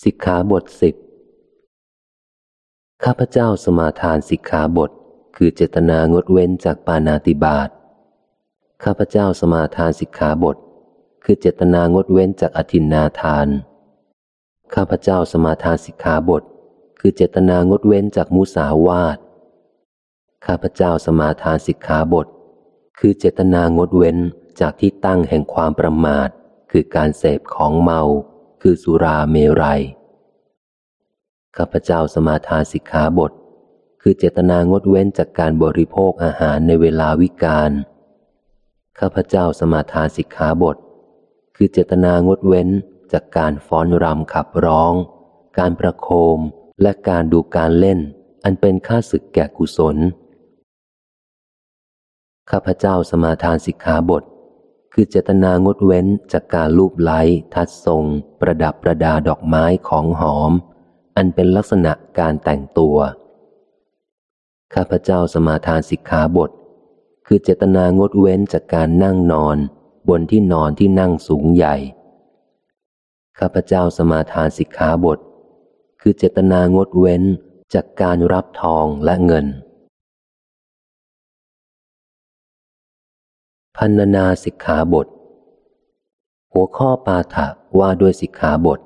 สิกขาบทสิบข้าพเจ้าสมาทานสิกขาบท คือเจตนางดเว้นจากปานาติบาตข้าพเจ้าสมาทานสิกขาบท คือเจตนางดเว้นจากอธินนาทาน ข้าพเจ้าสมาทานสิกขาบท คือเจตนางดเว้นจากมุสาวาท ข้าพเจ้าสมาทานสิกขาบท คือเจตนางดเว้นจากที่ตั้งแห่งความประมาท คือการเสพของเมา คือสุราเมรัย ข้าพเจ้าสมาทานสิกขาบท คือเจตนางดเว้นจากการบริโภคอาหารในเวลาวิกาล ข้าพเจ้าสมาทานสิกขาบท คือเจตนางดเว้นจากการฟ้อนรำขับร้อง การประโคมและการดูการเล่น อันเป็นค่าศึกแก่กุศล ข้าพเจ้าสมาทานสิกขาบท คือเจตนางดเว้นจากการลูบไล้ทัดทรง ประดับประดาดอกไม้ของหอม อันเป็นลักษณะการแต่งตัว ข้าพเจ้าสมาทานสิกขาบท คือเจตนางดเว้นจากการนั่งนอน บนที่นอนที่นั่งสูงใหญ่ ข้าพเจ้าสมาทานสิกขาบท คือเจตนางดเว้นจากการรับทองและเงิน พันนาสิกขาบท หัวข้อปาฐะว่าด้วยสิกขาบท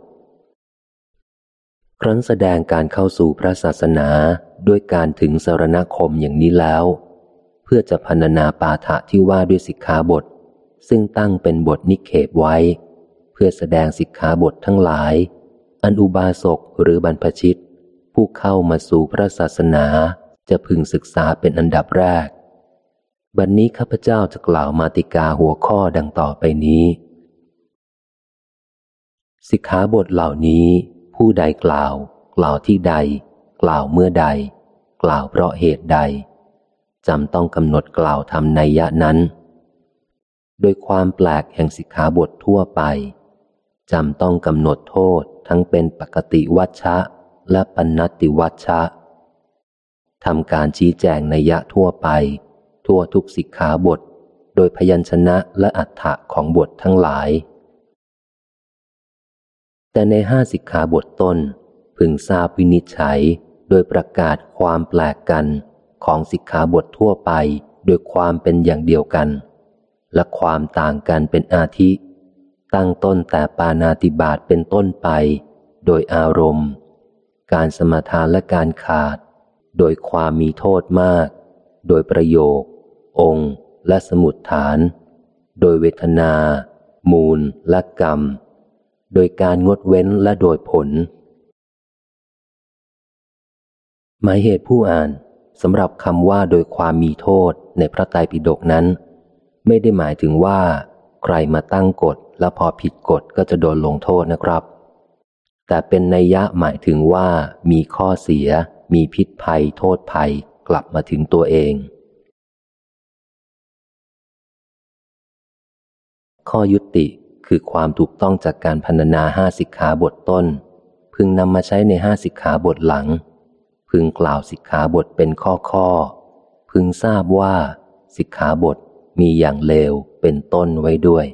ครั้นแสดงการเข้าสู่พระศาสนาด้วยการถึงสารณคมอย่างนี้แล้ว เพื่อจะพันนาปาฐะที่ว่าด้วยสิกขาบท ซึ่งตั้งเป็นบทนิเขปไว้ เพื่อแสดงสิกขาบททั้งหลาย อันอุบาสกหรือบรรพชิต ผู้เข้ามาสู่พระศาสนาจะพึงศึกษาเป็นอันดับแรก บัดนนี้ข้าพเจ้าจะกล่าวมาติกาหัวข้อดังต่อไปนี้ สิกขาบทเหล่านี้ ผู้ใดกล่าว กล่าวที่ใด กล่าวเมื่อใด กล่าวเพราะเหตุใดจำต้องกำหนดกล่าวทำในยะนั้น โดยความแปลกแห่งสิกขาบททั่วไปจำต้องกำหนดโทษทั้งเป็นปกติวัชชะ และปณติวัชชะทำการชี้แจงในยะทั่วไป ทั่วทุกสิกขาบท โดยพยัญชนะและอัฏฐะของบททั้งหลาย แต่ในห้าสิกขาบทต้น พึงทราบวินิจฉัยโดยประกาศความแปลกกันของสิกขาบททั่วไปโดยความเป็นอย่างเดียวกัน และความต่างกันเป็นอาทิ ตั้งต้นแต่ปานาติบาตเป็นต้นไป โดยอารมณ์ การสมทานและการขาด โดยความมีโทษมาก โดยประโยค องค์ และสมุดฐาน โดยเวทนา มูล และกรรม โดยการงดเว้นและโดยผล หมายเหตุผู้อ่านสำหรับคำว่าโดยความมีโทษในพระไตรปิฎกนั้น ไม่ได้หมายถึงว่า ใครมาตั้งกฎแล้วพอผิดกฎก็จะโดนลงโทษนะครับ แต่เป็นนัยยะหมายถึงว่ามีข้อเสีย มีพิษภัย โทษภัยกลับมาถึงตัวเอง ข้อยุติคือความถูกต้องจากการพันนาห้าสิกขาบทต้น พึงนำมาใช้ในห้าสิกขาบทหลัง พึงกล่าวสิกขาบทเป็นข้อข้อ พึงทราบว่า สิกขาบทมีอย่างเลวเป็นต้นไว้ด้วย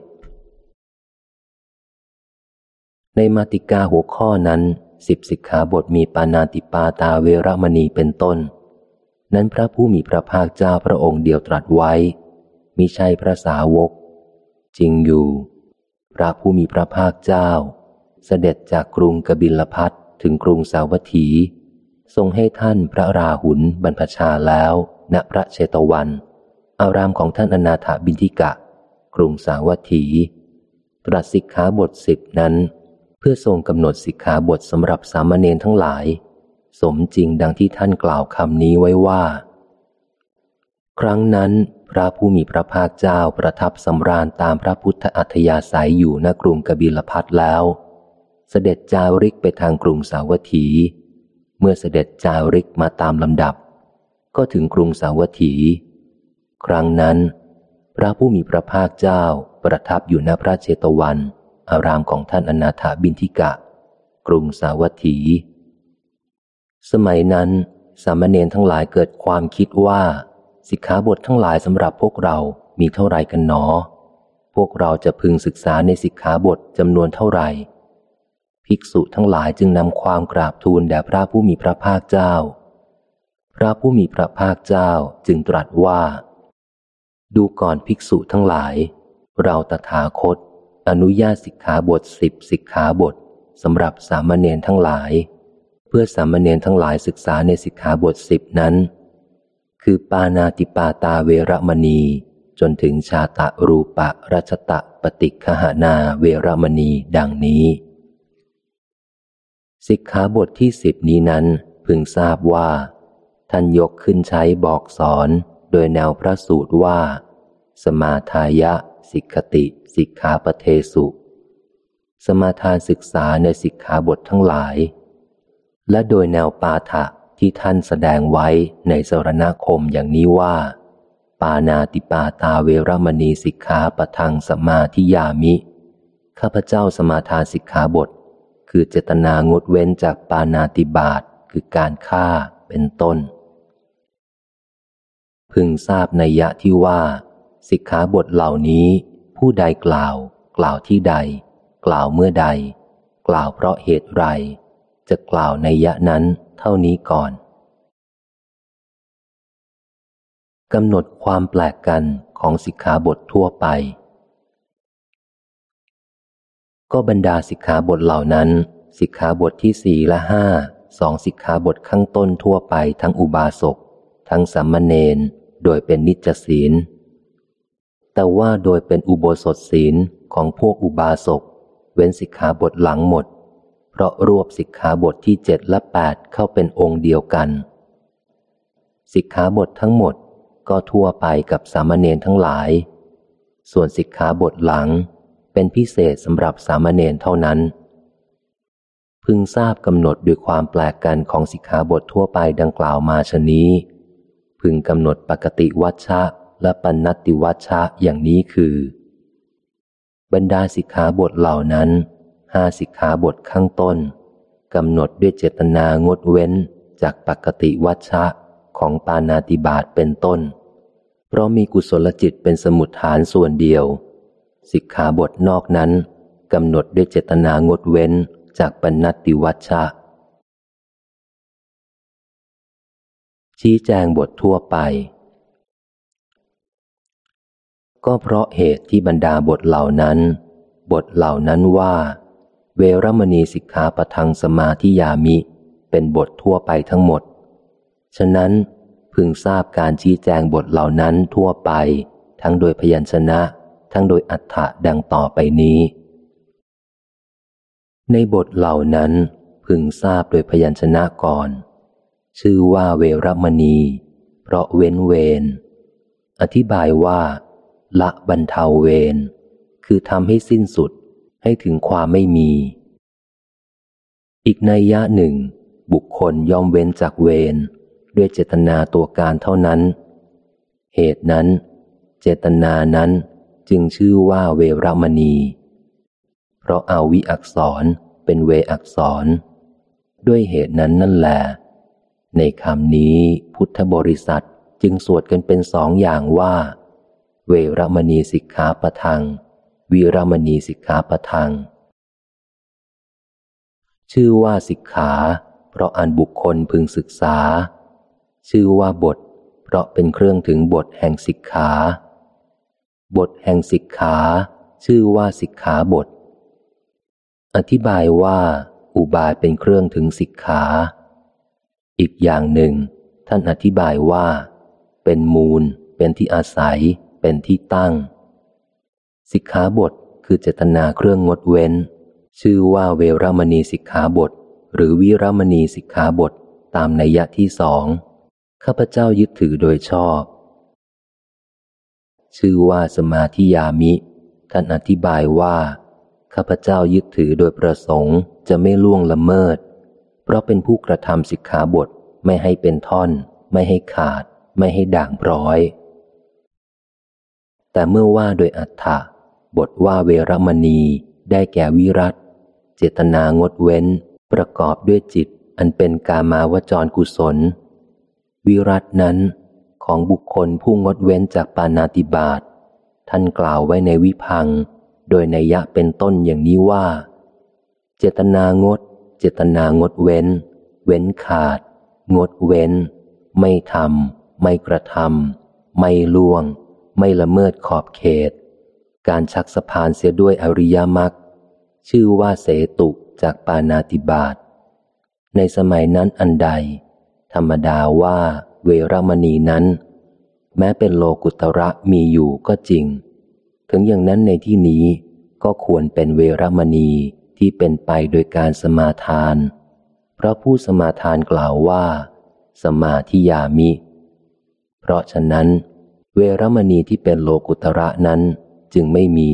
ในมาติกาหัวข้อนั้นสิบสิกขาบทมีปานาติปาตาเวรมณีเป็นต้น นั้นพระผู้มีพระภาคเจ้าพระองค์เดียวตรัสไว้มิใช่พระสาวก จริงอยู่ พระผู้มีพระภาคเจ้า เสด็จจากกรุงกบิลพัทถึงกรุงสาวัตถี ทรงให้ท่านพระราหุลบรรพชาแล้ว ณพระเชตวัน อารามของท่านอนาถาบินทิกะ กรุงสาวัตถี ตรัสสิกขาบทสิบนั้น เพื่อทรงกำหนดสิกขาบทสำหรับสามเณรทั้งหลาย สมจริงดังที่ท่านกล่าวคำนี้ไว้ว่า ครั้งนั้นพระผู้มีพระภาคเจ้าประทับสำราญตามพระพุทธอัธยาศัยอยู่ณกรุงกบิลพัทแล้ว เสด็จจาริกไปทางกรุงสาวัตถี เมื่อเสด็จจาริกมาตามลำดับ ก็ถึงกรุงสาวัตถี ครั้งนั้น พระผู้มีพระภาคเจ้าประทับอยู่ณพระเจตวัน อารามของท่านอนาถาบินทิกะ กรุงสาวัตถี สมัยนั้น สามเณรทั้งหลายเกิดความคิดว่า สิกขาบททั้งหลายสำหรับพวกเรามีเท่าไรกันหนอ พวกเราจะพึงศึกษาในสิกขาบทจำนวนเท่าไหร่ ภิกษุทั้งหลายจึงนำความกราบทูลแด่พระผู้มีพระภาคเจ้า พระผู้มีพระภาคเจ้าจึงตรัสว่า ดูก่อนภิกษุทั้งหลาย เราตถาคต อนุญาตสิกขาบทสิบสิกขาบทสำหรับสามเณรทั้งหลาย เพื่อสามเณรทั้งหลายศึกษาในสิกขาบทสิบนั้น คือปานาติปาตาเวรมณี จนถึงชาตะรูปะรัชตะปฏิคหานาเวรมณีดังนี้ สิกขาบทที่สิบนี้นั้นพึงทราบว่า ท่านยกขึ้นใช้บอกสอนโดยแนวพระสูตรว่า สมาทายะ สิกขติ สิกขาปเทสุ สมาทานศึกษาในสิกขาบททั้งหลาย และโดยแนวปาฐะ ที่ท่านแสดงไว้ในสรณคมอย่างนี้ว่า ปานาติปาตาเวรมณีสิกขาปทังสมาธิยามิ ข้าพเจ้าสมาทานสิกขาบท คือเจตนางดเว้นจากปานาติบาตคือการฆ่าเป็นต้น พึงทราบในยะที่ว่า สิกขาบทเหล่านี้ ผู้ใดกล่าว กล่าวที่ใด กล่าวเมื่อใด กล่าวเพราะเหตุไรจะกล่าวในยะนั้น เท่านี้ก่อนกำหนดความแปลกกันของสิกขาบททั่วไป ก็บรรดาสิกขาบทเหล่านั้น สิกขาบทที่สี่และห้าสองสิกขาบทข้างต้นทั่วไปทั้งอุบาสก ทั้งสัมมเนนโดยเป็นนิจศีล แต่ว่าโดยเป็นอุโบสถศีลของพวกอุบาสก เว้นสิกขาบทหลังหมด เพราะรวบสิกขาบทที่เจ็ดและแปดเข้าเป็นองค์เดียวกัน สิกขาบททั้งหมดก็ทั่วไปกับสามเณรทั้งหลาย ส่วนสิกขาบทหลังเป็นพิเศษสำหรับสามเณรเท่านั้น พึงทราบกำหนดด้วยความแปลกกันของสิกขาบททั่วไปดังกล่าวมาชนี้ พึงกำหนดปกติวัชชะและปัญติวัชชะอย่างนี้คือ บรรดาสิกขาบทเหล่านั้น ห้าสิกขาบทข้างต้นกำหนดด้วยเจตนางดเว้นจากปกติวัชชะของปานาติบาตเป็นต้น เพราะมีกุศลจิตเป็นสมุดฐานส่วนเดียว สิกขาบทนอกนั้นกำหนดด้วยเจตนางดเว้นจากปณติวัชชะ ชี้แจงบททั่วไป ก็เพราะเหตุที่บรรดาบทเหล่านั้น บทเหล่านั้นว่า เวรมณีสิกขาปทังสมาธิยามิ เป็นบททั่วไปทั้งหมด ฉะนั้นพึงทราบการชี้แจงบทเหล่านั้นทั่วไป ทั้งโดยพยัญชนะ ทั้งโดยอัฏฐะดังต่อไปนี้ ในบทเหล่านั้นพึงทราบโดยพยัญชนะก่อน ชื่อว่าเวรมณี เพราะเว้นเวรอธิบายว่า ละบรรเทาเวรคือทำให้สิ้นสุด ให้ถึงความไม่มี อีกในยะหนึ่ง บุคคลย่อมเว้นจากเวรด้วยเจตนาตัวการเท่านั้น เหตุนั้น เจตนานั้นจึงชื่อว่าเวรมณี เพราะอาวิอักษรเป็นเวอักษร ด้วยเหตุนั้นนั่นแหละในคำนี้พุทธบริษัทจึงสวดกันเป็นสองอย่างว่า เวรมณีสิกขาประทัง วีรมณีสิกขาปทัง ชื่อว่าสิกขา เพราะอันบุคคลพึงศึกษา ชื่อว่าบท เพราะเป็นเครื่องถึงบทแห่งสิกขา บทแห่งสิกขา ชื่อว่าสิกขาบท อธิบายว่า อุบายเป็นเครื่องถึงสิกขา อีกอย่างหนึ่ง ท่านอธิบายว่า เป็นมูล เป็นที่อาศัย เป็นที่ตั้ง สิกขาบทคือเจตนาเครื่องงดเว้น ชื่อว่าเวรมณีสิกขาบท หรือวิรมณีสิกขาบทตามนัยยะที่สองข้าพเจ้ายึดถือโดยชอบ ชื่อว่าสมาธิยามิท่านอธิบายว่า ข้าพเจ้ายึดถือโดยประสงค์จะไม่ล่วงละเมิด เพราะเป็นผู้กระทำสิกขาบทไม่ให้เป็นท่อน ไม่ให้ขาด ไม่ให้ด่างพร้อย แต่เมื่อว่าโดยอัฏฐะ บทว่าเวรมณีได้แก่วิรัตเจตนางดเว้น ประกอบด้วยจิต อันเป็นกามาวจรกุศล วิรัตนั้นของบุคคลผู้งดเว้นจากปานาติบาตท่านกล่าวไว้ในวิพัง โดยในยะเป็นต้นอย่างนี้ว่า เจตนางด เจตนางดเว้น เว้นขาด งดเว้น ไม่ทำไม่กระทำไม่ล่วง ไม่ละเมิดขอบเขต การชักสะพานเสียด้วยอริยมรรคชื่อว่าเสตุจากปานาติบาตในสมัยนั้นอันใด ธรรมดาว่าเวรมณีนั้น แม้เป็นโลกุตระมีอยู่ก็จริง ถึงอย่างนั้นในที่นี้ก็ควรเป็นเวรมณีที่เป็นไปโดยการสมาทาน เพราะผู้สมาทานกล่าวว่า สมาธิยามิ เพราะฉะนั้น เวรมณีที่เป็นโลกุตระนั้น จึงไม่มี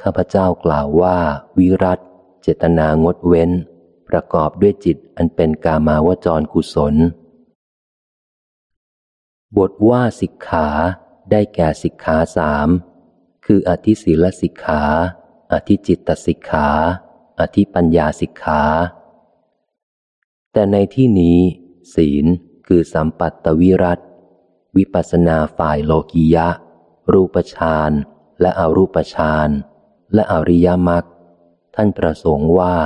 ข้าพเจ้ากล่าวว่าวิรัตเจตนางดเว้น ประกอบด้วยจิตอันเป็นกามาวจรกุศล บทว่าสิกขาได้แก่สิกขาสามคืออธิศีลสิกขา อธิจิตตสิกขา อธิปัญญาสิกขา แต่ในที่นี้ ศีลคือสัมปัตตวิรัตวิปัสนาฝ่ายโลกิยะ รูปฌานและอรูปฌานและอริยมรรคท่านประสงค์ว่า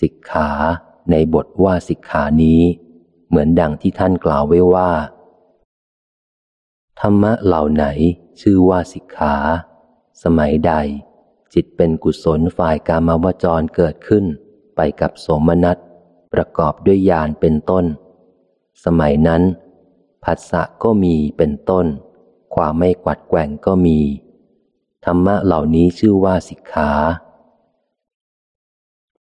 สิกขาในบทว่าสิกขานี้ เหมือนดังที่ท่านกล่าวไว้ว่า ธรรมะเหล่าไหนชื่อว่าสิกขา สมัยใด จิตเป็นกุศลฝ่ายกามาวจรเกิดขึ้น ไปกับสมนัตประกอบด้วยญาณเป็นต้น สมัยนั้น ผัสสะก็มีเป็นต้น ความไม่กวัดแกว่งก็มี ธรรมะเหล่านี้ชื่อว่าสิกขา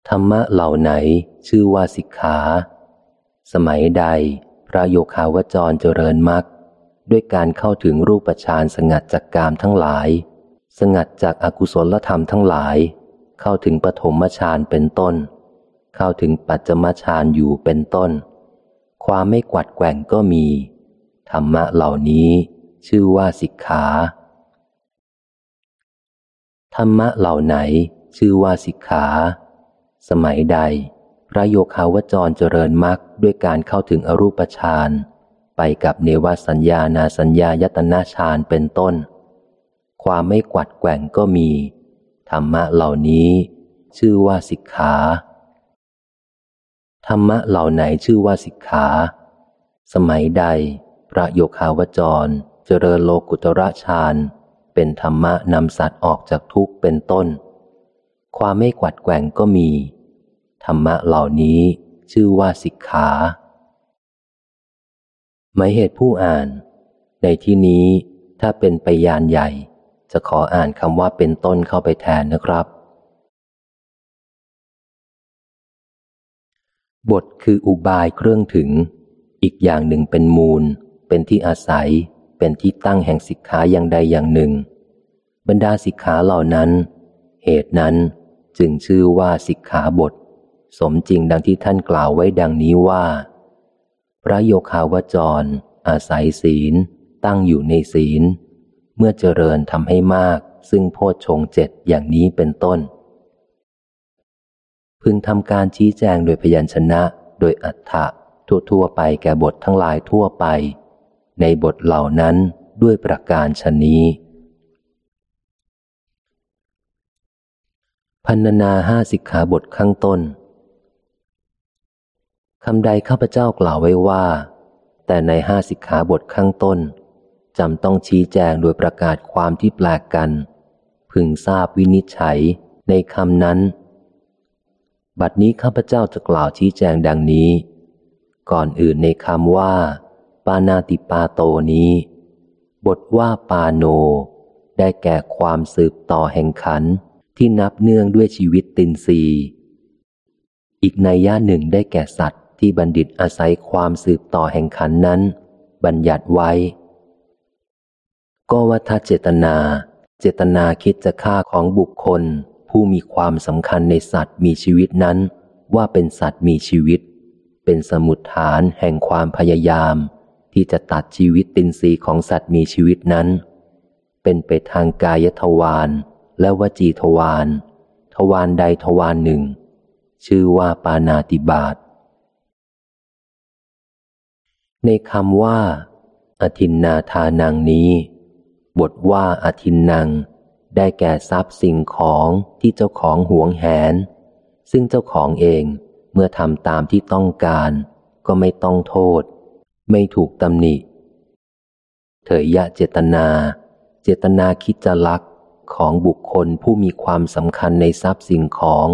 ธรรมะเหล่าไหนชื่อว่าสิกขา สมัยใด พระโยคาวจรเจริญมรรคด้วยการเข้าถึงรูปฌานสงัดจากกามทั้งหลาย สงัดจากอากุศลธรรมทั้งหลาย เข้าถึงปฐมฌานเป็นต้น เข้าถึงปัจจมฌานอยู่เป็นต้น ความไม่กวัดแกว่งก็มี ธรรมะเหล่านี้ ชื่อว่าสิกขา ธรรมะเหล่าไหน ชื่อว่าสิกขา สมัยใด พระโยคาวจรเจริญมรรคด้วยการเข้าถึงอรูปฌานไปกับเนวสัญญานาสัญญายตนาฌานเป็นต้น ความไม่กวัดแกว่งก็มี ธรรมะเหล่านี้ ชื่อว่าสิกขา ธรรมะเหล่าไหนชื่อว่าสิกขา สมัยใดพระโยคาวจร เจริญโลกุตระฌานเป็นธรรมะนำสัตว์ออกจากทุกข์เป็นต้น ความไม่กวัดแกว่งก็มี ธรรมะเหล่านี้ชื่อว่าสิกขาหมายเหตุผู้อ่าน ในที่นี้ถ้าเป็นไปยานใหญ่ จะขออ่านคำว่าเป็นต้นเข้าไปแทนนะครับ บทคืออุบายเครื่องถึง อีกอย่างหนึ่งเป็นมูล เป็นที่อาศัย เป็นที่ตั้งแห่งสิกขาอย่างใดอย่างหนึ่ง บรรดาสิกขาเหล่านั้น เหตุนั้นจึงชื่อว่าสิกขาบท สมจริงดังที่ท่านกล่าวไว้ดังนี้ว่า พระโยคาวจร อาศัยศีล ตั้งอยู่ในศีล เมื่อเจริญทำให้มาก ซึ่งโพชฌงเจ็ดอย่างนี้เป็นต้น พึงทำการชี้แจงโดยพยัญชนะ โดยอัฏฐะทั่วๆไปแก่บททั้งหลายทั่วไป ในบทเหล่านั้นด้วยประการชนี้ พันนาห้าสิกขาบทข้างต้นคำใดข้าพเจ้ากล่าวไว้ว่า แต่ในห้าสิกขาบทข้างต้นจำต้องชี้แจงโดยประกาศความที่แปลกกัน พึงทราบวินิจฉัยในคำนั้น บัดนี้ข้าพเจ้าจะกล่าวชี้แจงดังนี้ ก่อนอื่นในคำว่า ปานาติปาโตนี้ บทว่าปาโน ได้แก่ความสืบต่อแห่งขันที่นับเนื่องด้วยชีวิตตินซีอีกในย่าหนึ่งได้แก่สัตว์ที่บัณฑิตอาศัยความสืบต่อแห่งขันนั้น บัญญัติไว้ ก็ว่าถ้าเจตนา เจตนาคิดจะฆ่าของบุคคล ผู้มีความสำคัญในสัตว์มีชีวิตนั้น ว่าเป็นสัตว์มีชีวิต เป็นสมุดฐานแห่งความพยายาม ที่จะตัดชีวิตตินรีของสัตว์มีชีวิตนั้น เป็นไปทางกายทวารและวจีทวารทวารใดทวารหนึ่ง ชื่อว่าปานาติบาตในคำว่า อธินนาทานังนี้ บทว่าอธินนัง ได้แก่ทรัพย์สิ่งของที่เจ้าของหวงแหน ซึ่งเจ้าของเองเมื่อทำตามที่ต้องการ ก็ไม่ต้องโทษ ไม่ถูกตำหนิ เถยยะเจตนา เจตนาคิดจะลักของบุคคลผู้มีความสำคัญในทรัพย์สิ่งของ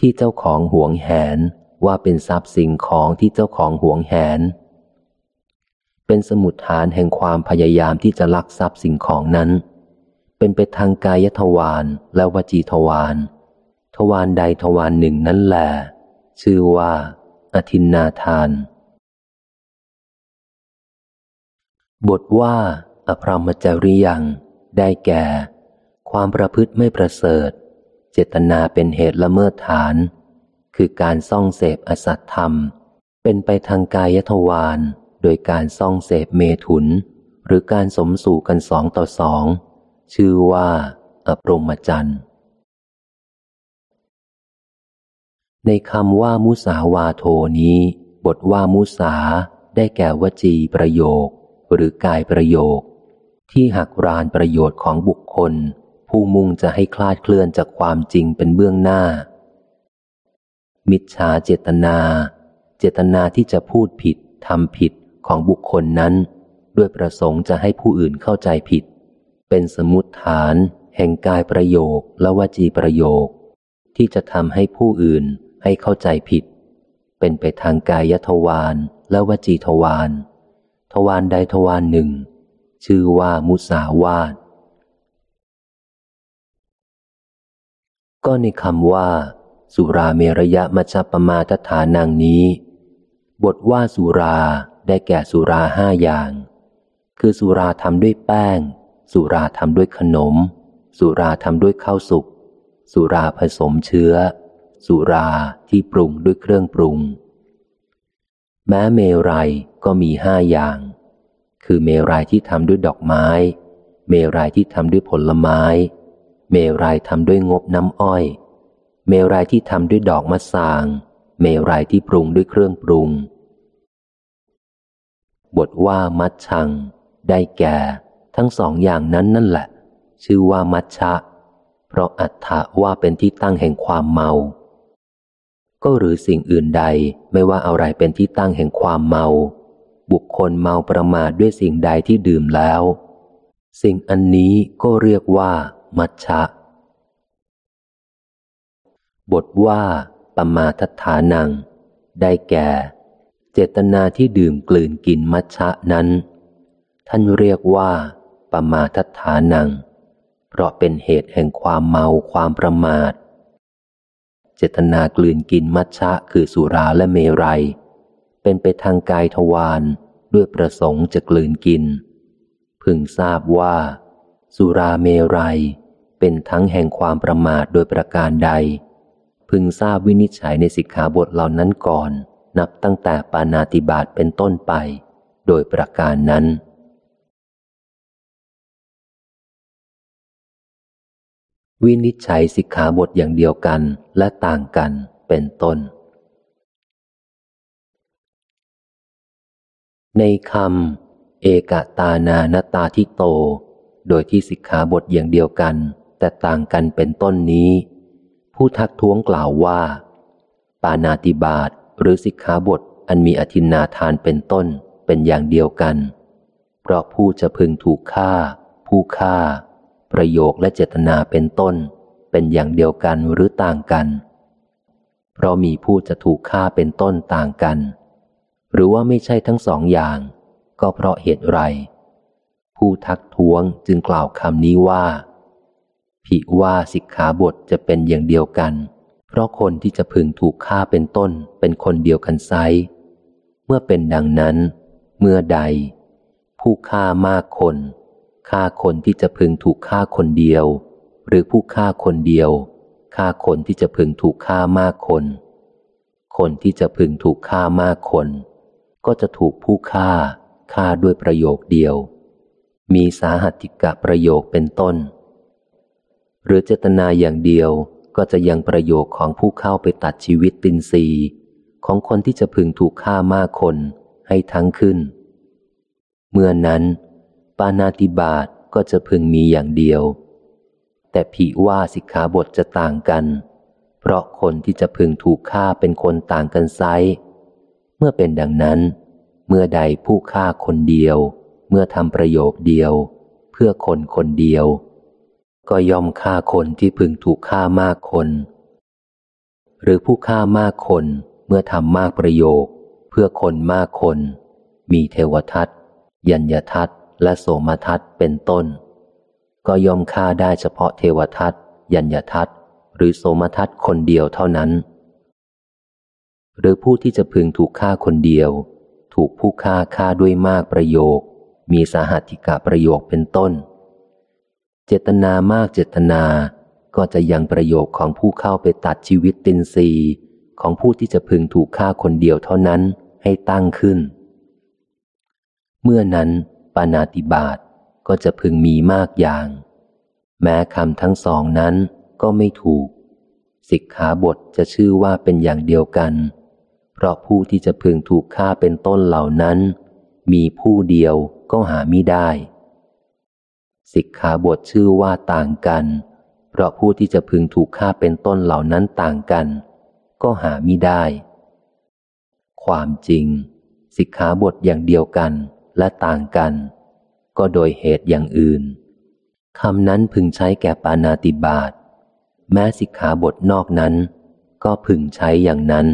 ที่เจ้าของหวงแหนว่าเป็นทรัพย์สิ่งของที่เจ้าของหวงแหน เป็นสมุดฐานแห่งความพยายามที่จะลักทรัพย์สิ่งของนั้น เป็นไปทางกายทวารและวจีทวารทวารใดทวารหนึ่งนั้นแหลชื่อว่า อธินนาทาน บทว่าอภรมจริยัง ได้แก่ ความประพฤติไม่ประเสริฐ เจตนาเป็นเหตุละเมิดฐาน คือการซ่องเสพอสัตธรรม เป็นไปทางกายทวารโดยการซ่องเสพเมถุน หรือการสมสู่กันสองต่อสอง ชื่อว่า อปรมจันทร์ในคำว่ามุสาวาโทนี้ บทว่ามุสาได้แก่วจีประโยค หรือกายประโยค ที่หักรานประโยชน์ของบุคคล ผู้มุ่งจะให้คลาดเคลื่อนจากความจริงเป็นเบื้องหน้า มิจฉาเจตนา เจตนาที่จะพูดผิดทำผิดของบุคคลนั้น ด้วยประสงค์จะให้ผู้อื่นเข้าใจผิด เป็นสมุติฐานแห่งกายประโยคและวจีประโยค ที่จะทำให้ผู้อื่นให้เข้าใจผิด เป็นไปทางกายทวารและวจีทวาร ทวารใดทวารหนึ่ง ชื่อว่ามุสาวาทก็ในคำว่า สุราเมรยะมัชปมาทฐานังนี้ บทว่าสุราได้แก่สุราห้าอย่าง คือสุราทำด้วยแป้ง สุราทำด้วยขนม สุราทำด้วยข้าวสุก สุราผสมเชื้อ สุราที่ปรุงด้วยเครื่องปรุง แม้เมรัย ก็มีห้าอย่าง คือเมรัยที่ทำด้วยดอกไม้ เมรัยที่ทำด้วยผลไม้ เมรัยทำด้วยงบน้ำอ้อย เมรัยที่ทำด้วยดอกมะสาง เมรัยที่ปรุงด้วยเครื่องปรุง บทว่ามัดชัง ได้แก่ ทั้งสองอย่างนั้นนั่นแหละ ชื่อว่ามัชชะ เพราะอัฏฐว่าเป็นที่ตั้งแห่งความเมาก็หรือสิ่งอื่นใดไม่ว่าอะไรเป็นที่ตั้งแห่งความเมา บุคคลเมาประมาทด้วยสิ่งใดที่ดื่มแล้ว สิ่งอันนี้ก็เรียกว่า มัชชะ บทว่าปมาทัฐานัง ได้แก่ เจตนาที่ดื่มกลืนกินมัชชะนั้น ท่านเรียกว่าปมาทัฐานัง เพราะเป็นเหตุแห่งความเมาความประมาท เจตนากลืนกินมัชชะคือสุราและเมรัย เป็นไปทางกายทวารด้วยประสงค์จะกลืนกิน พึงทราบว่า สุราเมรัย เป็นทั้งแห่งความประมาทโดยประการใด พึงทราบวินิจฉัยในสิกขาบทเหล่านั้นก่อน นับตั้งแต่ปานาติบาตเป็นต้นไป โดยประการนั้นวินิจฉัยสิกขาบทอย่างเดียวกันและต่างกันเป็นต้น ในคำเอกตานานตาทิโต โดยที่สิกขาบทอย่างเดียวกัน แต่ต่างกันเป็นต้นนี้ ผู้ทักท้วงกล่าวว่า ปานาติบาตหรือสิกขาบทอันมีอธินาทานเป็นต้นเป็นอย่างเดียวกัน เพราะผู้จะพึงถูกฆ่า ผู้ฆ่า ประโยคและเจตนาเป็นต้น เป็นอย่างเดียวกันหรือต่างกัน เพราะมีผู้จะถูกฆ่าเป็นต้นต่างกัน หรือว่าไม่ใช่ทั้งสองอย่าง ก็เพราะเหตุไร ผู้ทักท้วงจึงกล่าวคำนี้ว่า ผิว่าสิกขาบทจะเป็นอย่างเดียวกัน เพราะคนที่จะพึงถูกฆ่าเป็นต้นเป็นคนเดียวกันไซเมื่อเป็นดังนั้น เมื่อใด ผู้ฆ่ามากคนฆ่าคนที่จะพึงถูกฆ่าคนเดียว หรือผู้ฆ่าคนเดียวฆ่าคนที่จะพึงถูกฆ่ามากคน คนที่จะพึงถูกฆ่ามากคน ก็จะถูกผู้ฆ่าฆ่าด้วยประโยคเดียว มีสาหัติกะประโยคเป็นต้น หรือเจตนาอย่างเดียวก็จะยังประโยคของผู้เข้าไปตัดชีวิตตินซีของคนที่จะพึงถูกฆ่ามากคนให้ทั้งขึ้น เมื่อนั้น ปานาติบาตก็จะพึงมีอย่างเดียว แต่ผีว่าสิกขาบทจะต่างกัน เพราะคนที่จะพึงถูกฆ่าเป็นคนต่างกันไซ เมื่อเป็นดังนั้น เมื่อใดผู้ฆ่าคนเดียว เมื่อทำประโยคเดียว เพื่อคนคนเดียว ก็ยอมฆ่าคนที่พึงถูกฆ่ามากคน หรือผู้ฆ่ามากคนเมื่อทำมากประโยค เพื่อคนมากคน มีเทวทัตยัญญทัตและโสมทัตเป็นต้น ก็ยอมฆ่าได้เฉพาะเทวทัตยัญญทัตหรือโสมทัตคนเดียวเท่านั้น หรือผู้ที่จะพึงถูกฆ่าคนเดียว ถูกผู้ฆ่าฆ่าด้วยมากประโยค มีสาหัติกะประโยคเป็นต้น เจตนามากเจตนาก็จะยังประโยคของผู้เข้าไปตัดชีวิตตินซีของผู้ที่จะพึงถูกฆ่าคนเดียวเท่านั้นให้ตั้งขึ้น เมื่อนั้นปานาติบาตก็จะพึงมีมากอย่าง แม้คำทั้งสองนั้นก็ไม่ถูก สิกขาบทจะชื่อว่าเป็นอย่างเดียวกัน เพราะผู้ที่จะพึงถูกฆ่าเป็นต้นเหล่านั้น มีผู้เดียวก็หาไม่ได้ สิกขาบทชื่อว่าต่างกัน เพราะผู้ที่จะพึงถูกฆ่าเป็นต้นเหล่านั้นต่างกัน ก็หาไม่ได้ ความจริง สิกขาบทอย่างเดียวกันและต่างกัน ก็โดยเหตุอย่างอื่นคำนั้นพึงใช้แก่ปานาติบาตแม้สิกขาบทนอกนั้น ก็พึงใช้อย่างนั้น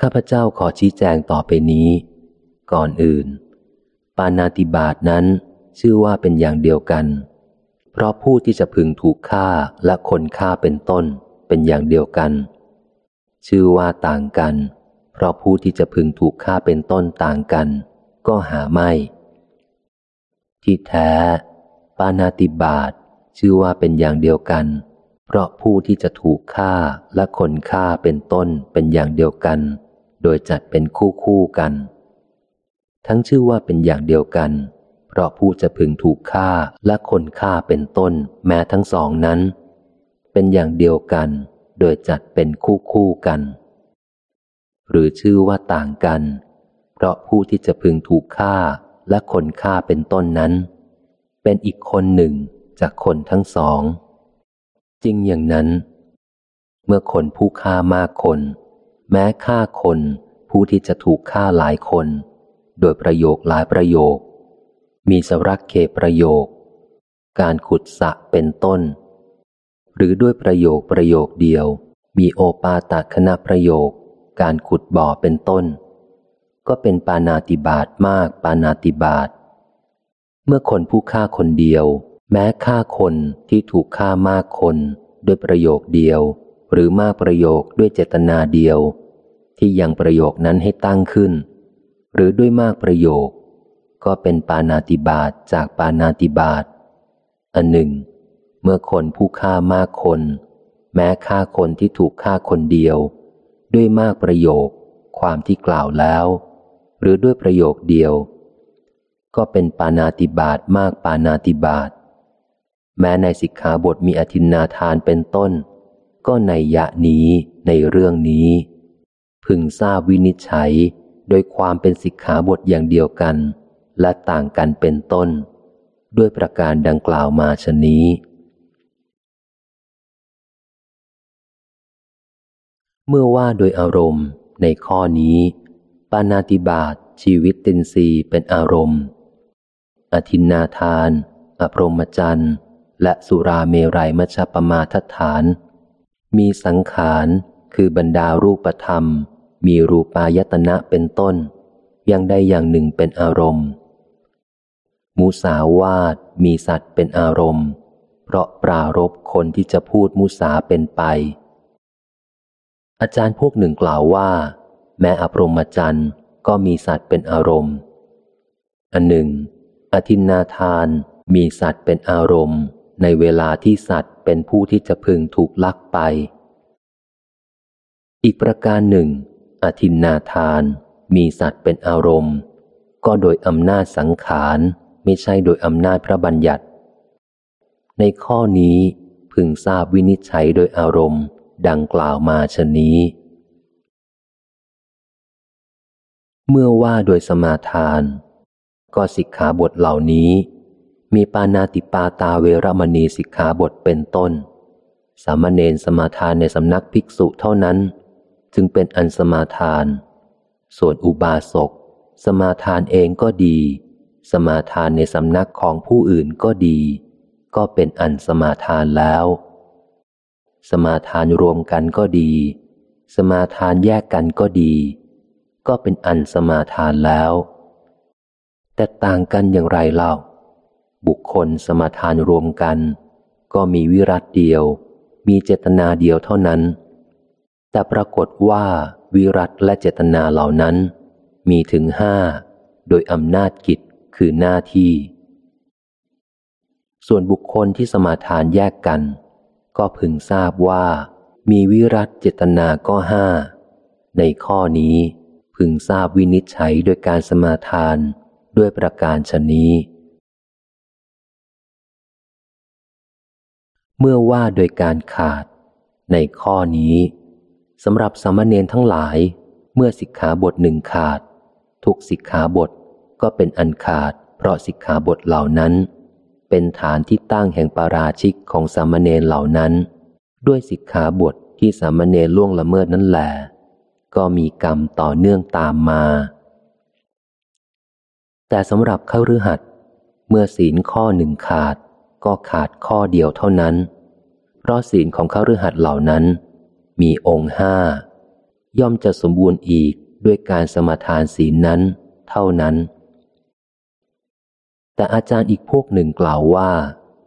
ข้าพเจ้าขอชี้แจงต่อไปนี้ ก่อนอื่น ปานาติบาตนั้นชื่อว่าเป็นอย่างเดียวกัน เพราะผู้ที่จะพึงถูกฆ่าและคนฆ่าเป็นต้นเป็นอย่างเดียวกัน ชื่อว่าต่างกัน เพราะผู้ที่จะพึงถูกฆ่าเป็นต้นต่างกัน ก็หาไม่ ที่แท้ ปานาติบาตชื่อว่าเป็นอย่างเดียวกัน เพราะผู้ที่จะถูกฆ่าและคนฆ่าเป็นต้นเป็นอย่างเดียวกัน โดยจัดเป็นคู่คู่กัน ทั้งชื่อว่าเป็นอย่างเดียวกัน เพราะผู้จะพึงถูกฆ่าและคนฆ่าเป็นต้นแม้ทั้งสองนั้น เป็นอย่างเดียวกัน โดยจัดเป็นคู่คู่กัน หรือชื่อว่าต่างกัน เพราะผู้ที่จะพึงถูกฆ่าและคนฆ่าเป็นต้นนั้น เป็นอีกคนหนึ่งจากคนทั้งสอง จริงอย่างนั้น เมื่อคนผู้ฆ่ามากคน แม้ฆ่าคน ผู้ที่จะถูกฆ่าหลายคน โดยประโยคหลายประโยค มีสรักเคประโยค การขุดสะเป็นต้น หรือด้วยประโยคประโยคเดียว มีโอปาตคณะประโยค การขุดบ่อเป็นต้น ก็เป็นปานาติบาตมากปานาติบาตเมื่อคนผู้ฆ่าคนเดียว แม้ฆ่าคนที่ถูกฆ่ามากคนด้วยประโยคเดียว หรือมากประโยคด้วยเจตนาเดียว ที่ยังประโยคนั้นให้ตั้งขึ้น หรือด้วยมากประโยค ก็เป็นปานาติบาตจากปานาติบาตอันหนึ่ง เมื่อคนผู้ฆ่ามากคน แม้ฆ่าคนที่ถูกฆ่าคนเดียว ด้วยมากประโยค ความที่กล่าวแล้ว หรือด้วยประโยคเดียว ก็เป็นปานาติบาตมากปานาติบาตแม้ในสิกขาบทมีอธินนาทานเป็นต้น ก็ในยะนี้ในเรื่องนี้ พึงทราบวินิจฉัยโดยความเป็นสิกขาบทอย่างเดียวกัน และต่างกันเป็นต้น ด้วยประการดังกล่าวมาชนี้ เมื่อว่าโดยอารมณ์ในข้อนี้ ปานาติบาตชีวิตตินรีเป็นอารมณ์ อธินนาทาน อพรมจันทร์และสุราเมรัยมัชปมาทฐาน มีสังขารคือบรรดารูปธรรม มีรูปายตนะเป็นต้น ยังได้อย่างหนึ่งเป็นอารมณ์ มุสาวาทมีสัตว์เป็นอารมณ์ เพราะปรารบคนที่จะพูดมุสาเป็นไป อาจารย์พวกหนึ่งกล่าวว่า แม้อพรมจันทร์ก็มีสัตว์เป็นอารมณ์ อันหนึ่ง อธินนาทานมีสัตว์เป็นอารมณ์ ในเวลาที่สัตว์เป็นผู้ที่จะพึงถูกลักไป อีกประการหนึ่ง อธินนาทาน มีสัตว์เป็นอารมณ์ ก็โดยอำนาจสังขารไม่ใช่โดยอำนาจพระบัญญัติ ในข้อนี้พึงทราบวินิจฉัยโดยอารมณ์ ดังกล่าวมาชนี้ เมื่อว่าโดยสมาทาน ก็สิกขาบทเหล่านี้ มีปานาติปาตาเวรมณีสิกขาบทเป็นต้น สามเณรสมาทานในสำนักภิกษุเท่านั้น จึงเป็นอันสมาทาน ส่วนอุบาสก สมาทานเองก็ดี สมาทานในสำนักของผู้อื่นก็ดี ก็เป็นอันสมาทานแล้ว สมาทานรวมกันก็ดี สมาทานแยกกันก็ดี ก็เป็นอันสมาทานแล้ว แต่ต่างกันอย่างไรเล่า บุคคลสมาทานรวมกัน ก็มีวิรัตเดียว มีเจตนาเดียวเท่านั้น แต่ปรากฏว่าวิรัตและเจตนาเหล่านั้น มีถึงห้าโดยอำนาจกิจคือหน้าที่ ส่วนบุคคลที่สมาทานแยกกัน ก็พึงทราบว่า มีวิรัตเจตนาก็ห้าในข้อนี้พึงทราบวินิจฉัยโดยการสมาทานด้วยประการชนี้ เมื่อว่าโดยการขาด ในข้อนี้สำหรับสามเณรทั้งหลาย เมื่อสิกขาบทหนึ่งขาด ทุกสิกขาบทก็เป็นอันขาด เพราะสิกขาบทเหล่านั้น เป็นฐานที่ตั้งแห่งปาราชิกของสามเณรเหล่านั้น ด้วยสิกขาบทที่สามเณรล่วงละเมิดนั้นแหละก็มีกรรมต่อเนื่องตามมา แต่สำหรับเข้าฤหัสเมื่อศีลข้อหนึ่งขาด ก็ขาดข้อเดียวเท่านั้น เพราะศีลของเข้าฤหัสเหล่านั้น มีองค์ห้า ย่อมจะสมบูรณ์อีกด้วยการสมาทานศีลนั้นเท่านั้น แต่อาจารย์อีกพวกหนึ่งกล่าวว่า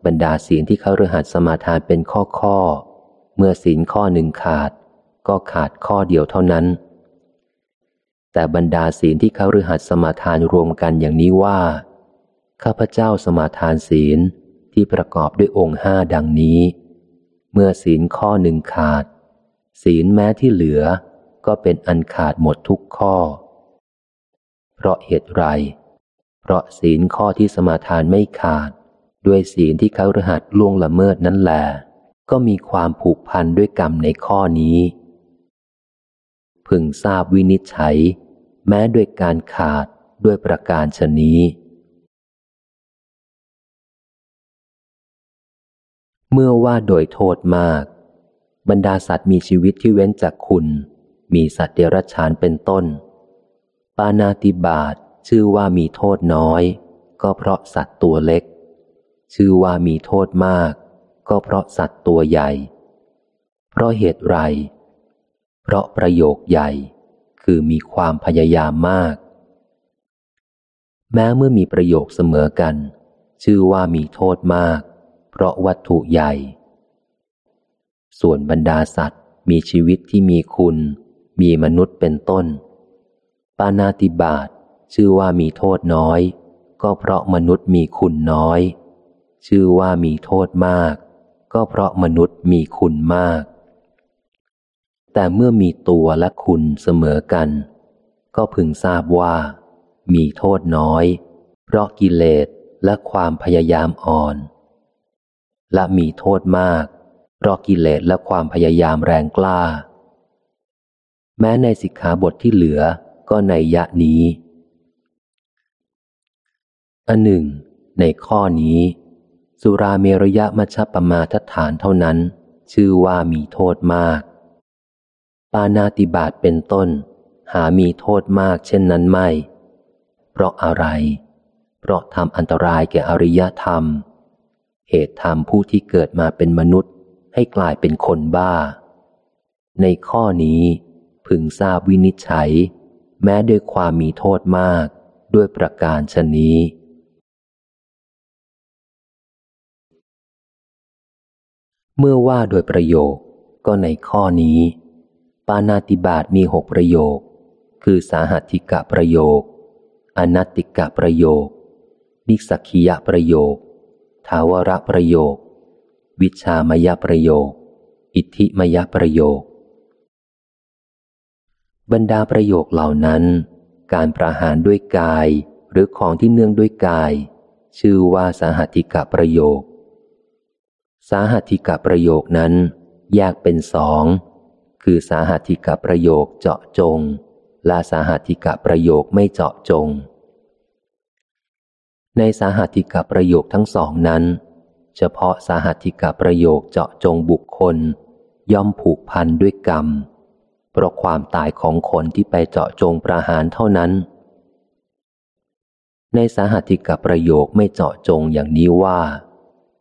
บรรดาศีลที่เขารือหัดสมาทานเป็นข้อข้อ เมื่อศีลข้อหนึ่งขาด ก็ขาดข้อเดียวเท่านั้นแต่บรรดาศีลที่เขาเรือหัดสมาทานรวมกันอย่างนี้ว่า ข้าพเจ้าสมาทานศีล ที่ประกอบด้วยองค์ห้าดังนี้ เมื่อศีลข้อหนึ่งขาด ศีลแม้ที่เหลือก็เป็นอันขาดหมดทุกข้อ เพราะเหตุไร เพราะศีลข้อที่สมาทานไม่ขาด ด้วยศีลที่เขารหัสล่วงละเมิดนั่นแหละก็มีความผูกพันด้วยกรรมในข้อนี้ พึงทราบวินิจฉัย แม้ด้วยการขาดด้วยประการชนี้ เมื่อว่าโดยโทษมาก บรรดาสัตว์มีชีวิตที่เว้นจากคุณ มีสัตว์เดรัจฉานเป็นต้น ปานาติบาตชื่อว่ามีโทษน้อย ก็เพราะสัตว์ตัวเล็ก ชื่อว่ามีโทษมาก ก็เพราะสัตว์ตัวใหญ่ เพราะเหตุไร เพราะประโยคใหญ่ คือมีความพยายามมาก แม้เมื่อมีประโยคเสมอกัน ชื่อว่ามีโทษมาก เพราะวัตถุใหญ่ ส่วนบรรดาสัตว์มีชีวิตที่มีคุณ มีมนุษย์เป็นต้น ปานาติบาตชื่อว่ามีโทษน้อย ก็เพราะมนุษย์มีคุณน้อย ชื่อว่ามีโทษมาก ก็เพราะมนุษย์มีคุณมาก แต่เมื่อมีตัวและคุณเสมอกัน ก็พึงทราบว่า มีโทษน้อย เพราะกิเลสและความพยายามอ่อน และมีโทษมาก เพราะกิเลสและความพยายามแรงกล้า แม้ในสิกขาบทที่เหลือก็ในยะนี้ อันหนึ่ง ในข้อนี้ สุราเมรยะมัชปมาทฐานเท่านั้น ชื่อว่ามีโทษมาก ปานาติบาตเป็นต้น หามีโทษมากเช่นนั้นไม่ เพราะอะไร เพราะทำอันตรายแก่อริยธรรม ตุธรรมผู้ที่เกิดมาเป็นมนุษย์ ให้กลายเป็นคนบ้า ในข้อนี้พึงทราบวินิจฉัย แม้ด้วยความมีโทษมากด้วยประการชนนี้ เมื่อว่าโดยประโยคก็ในข้อนี้ ปานาติบาตมีหกประโยค คือสาหัติกะประโยค อนัตติกะประโยค นิสักคียะประโยค ทาวระประโยค วิชามยประโยค อิทธิมยประโยค บรรดาประโยคเหล่านั้น การประหารด้วยกายหรือของที่เนื่องด้วยกาย ชื่อว่าสาหัติกะประโยค สาหัติกะประโยคนั้นแยกเป็นสองคือสาหัติกะประโยคเจาะจง และสาหัติกะประโยคไม่เจาะจง ในสาหัติกะประโยคทั้งสองนั้น เฉพาะสาหัติกะประโยคเจาะจงบุคคล ย่อมผูกพันด้วยกรรม เพราะความตายของคนที่ไปเจาะจงประหารเท่านั้น ในสาหัติกะประโยคไม่เจาะจงอย่างนี้ว่า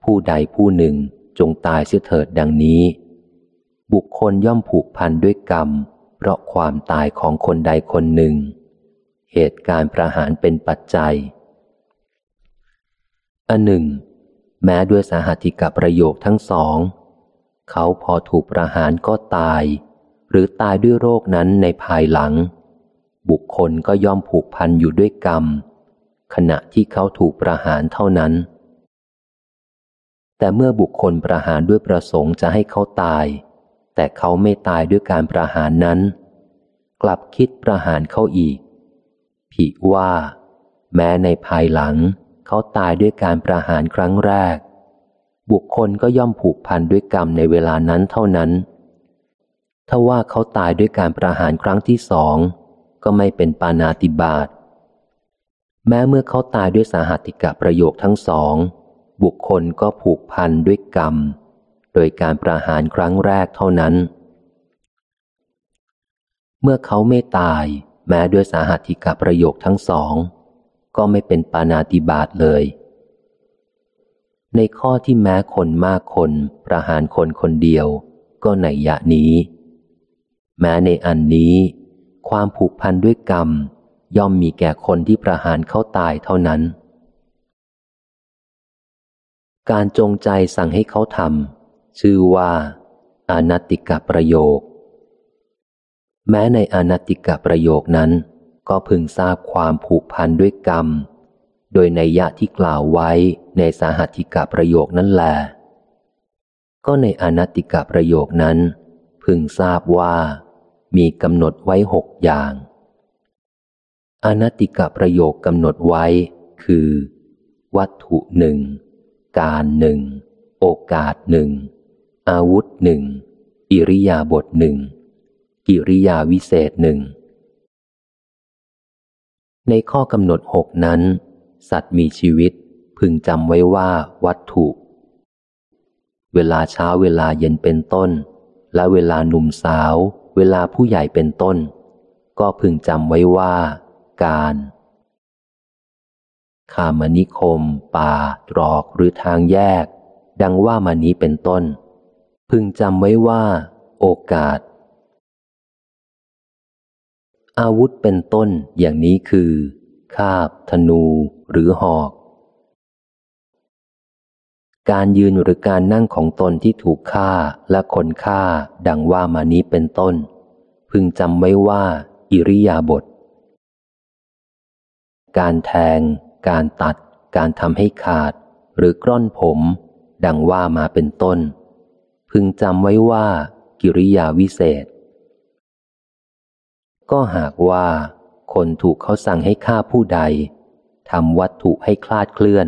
ผู้ใดผู้หนึ่งจงตายเสียเถิดดังนี้ บุคคลย่อมผูกพันด้วยกรรม เพราะความตายของคนใดคนหนึ่ง เหตุการณ์ประหารเป็นปัจจัย อันหนึ่ง แม้ด้วยสาหัติกะประโยคทั้งสอง เขาพอถูกประหารก็ตาย หรือตายด้วยโรคนั้นในภายหลัง บุคคลก็ย่อมผูกพันอยู่ด้วยกรรม ขณะที่เขาถูกประหารเท่านั้น แต่เมื่อบุคคลประหารด้วยประสงค์จะให้เขาตาย แต่เขาไม่ตายด้วยการประหารนั้น กลับคิดประหารเขาอีก ผิว่า แม้ในภายหลัง เขาตายด้วยการประหารครั้งแรก บุคคลก็ย่อมผูกพันด้วยกรรมในเวลานั้นเท่านั้น ถ้าว่าเขาตายด้วยการประหารครั้งที่สอง ก็ไม่เป็นปานาติบาตแม้เมื่อเขาตายด้วยสาหัติกะประโยคทั้งสอง บุคคลก็ผูกพันด้วยกรรม โดยการประหารครั้งแรกเท่านั้น เมื่อเขาไม่ตาย แม้ด้วยสาหัติกะประโยคทั้งสอง ก็ไม่เป็นปานาติบาตเลย ในข้อที่แม้คนมากคนประหารคนคนเดียว ก็ในยะนี้ แม้ในอันนี้ ความผูกพันด้วยกรรม ย่อมมีแก่คนที่ประหารเขาตายเท่านั้น การจงใจสั่งให้เขาทำชื่อว่า อนัตติกะประโยค แม้ในอนัตติกะประโยคนั้น ก็พึงทราบความผูกพันด้วยกรรม โดยในยะที่กล่าวไว้ในสาหัติกะประโยคนั้นแหละก็ในอนัตติกะประโยคนั้น พึงทราบว่ามีกำหนดไว้หกอย่าง อนัตติกะประโยคกำหนดไว้ คือ วัตถุหนึ่ง การหนึ่ง โอกาสหนึ่ง อาวุธหนึ่ง อิริยาบถหนึ่ง กิริยาวิเศษหนึ่ง ในข้อกำหนดหกนั้น สัตว์มีชีวิตพึงจำไว้ว่าวัตถุ เวลาเช้าเวลาเย็นเป็นต้น และเวลาหนุ่มสาว เวลาผู้ใหญ่เป็นต้น ก็พึงจำไว้ว่า การคามนิคม ป่า ตรอกหรือทางแยก ดังว่ามานี้เป็นต้น พึงจำไว้ว่า โอกาส อาวุธเป็นต้นอย่างนี้คือ คาบ ธนู หรือหอก การยืนหรือการนั่งของตนที่ถูกฆ่าและคนฆ่า ดังว่ามานี้เป็นต้น พึงจำไว้ว่า อิริยาบถการแทง การตัด การทำให้ขาด หรือกล้อนผม ดังว่ามาเป็นต้น พึงจำไว้ว่า กิริยาวิเศษ ก็หากว่าคนถูกเขาสั่งให้ฆ่าผู้ใดทำวัตถุให้คลาดเคลื่อน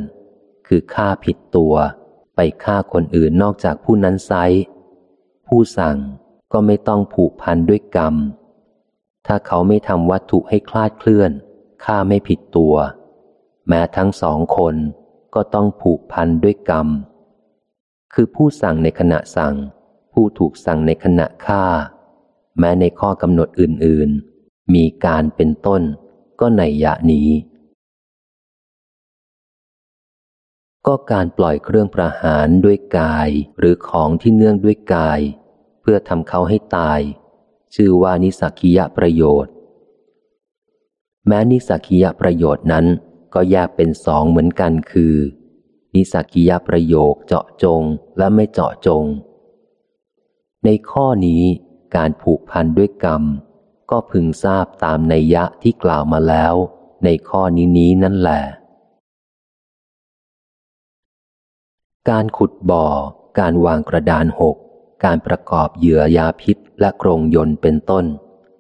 คือฆ่าผิดตัว ไปฆ่าคนอื่นนอกจากผู้นั้นไซผู้สั่งก็ไม่ต้องผูกพันด้วยกรรม ถ้าเขาไม่ทำวัตถุให้คลาดเคลื่อนฆ่าไม่ผิดตัว แม้ทั้งสองคนก็ต้องผูกพันด้วยกรรม คือผู้สั่งในขณะสั่ง ผู้ถูกสั่งในขณะฆ่า แม้ในข้อกำหนดอื่นๆ มีการเป็นต้น ก็ในยะนี้ ก็การปล่อยเครื่องประหารด้วยกายหรือของที่เนื่องด้วยกาย เพื่อทำเขาให้ตาย ชื่อว่านิสักิยะประโยชน์ แม้นิสักิยะประโยชน์นั้นก็แยกเป็นสองเหมือนกันคือ นิสักิยะประโยคเจาะจงและไม่เจาะจง ในข้อนี้การผูกพันด้วยกรรม ก็พึงทราบตามในยะที่กล่าวมาแล้ว ในข้อนี้นี้นั่นแหละ การขุดบ่อ การวางกระดานหก การประกอบเหยื่อยาพิษและกรงยนต์เป็นต้น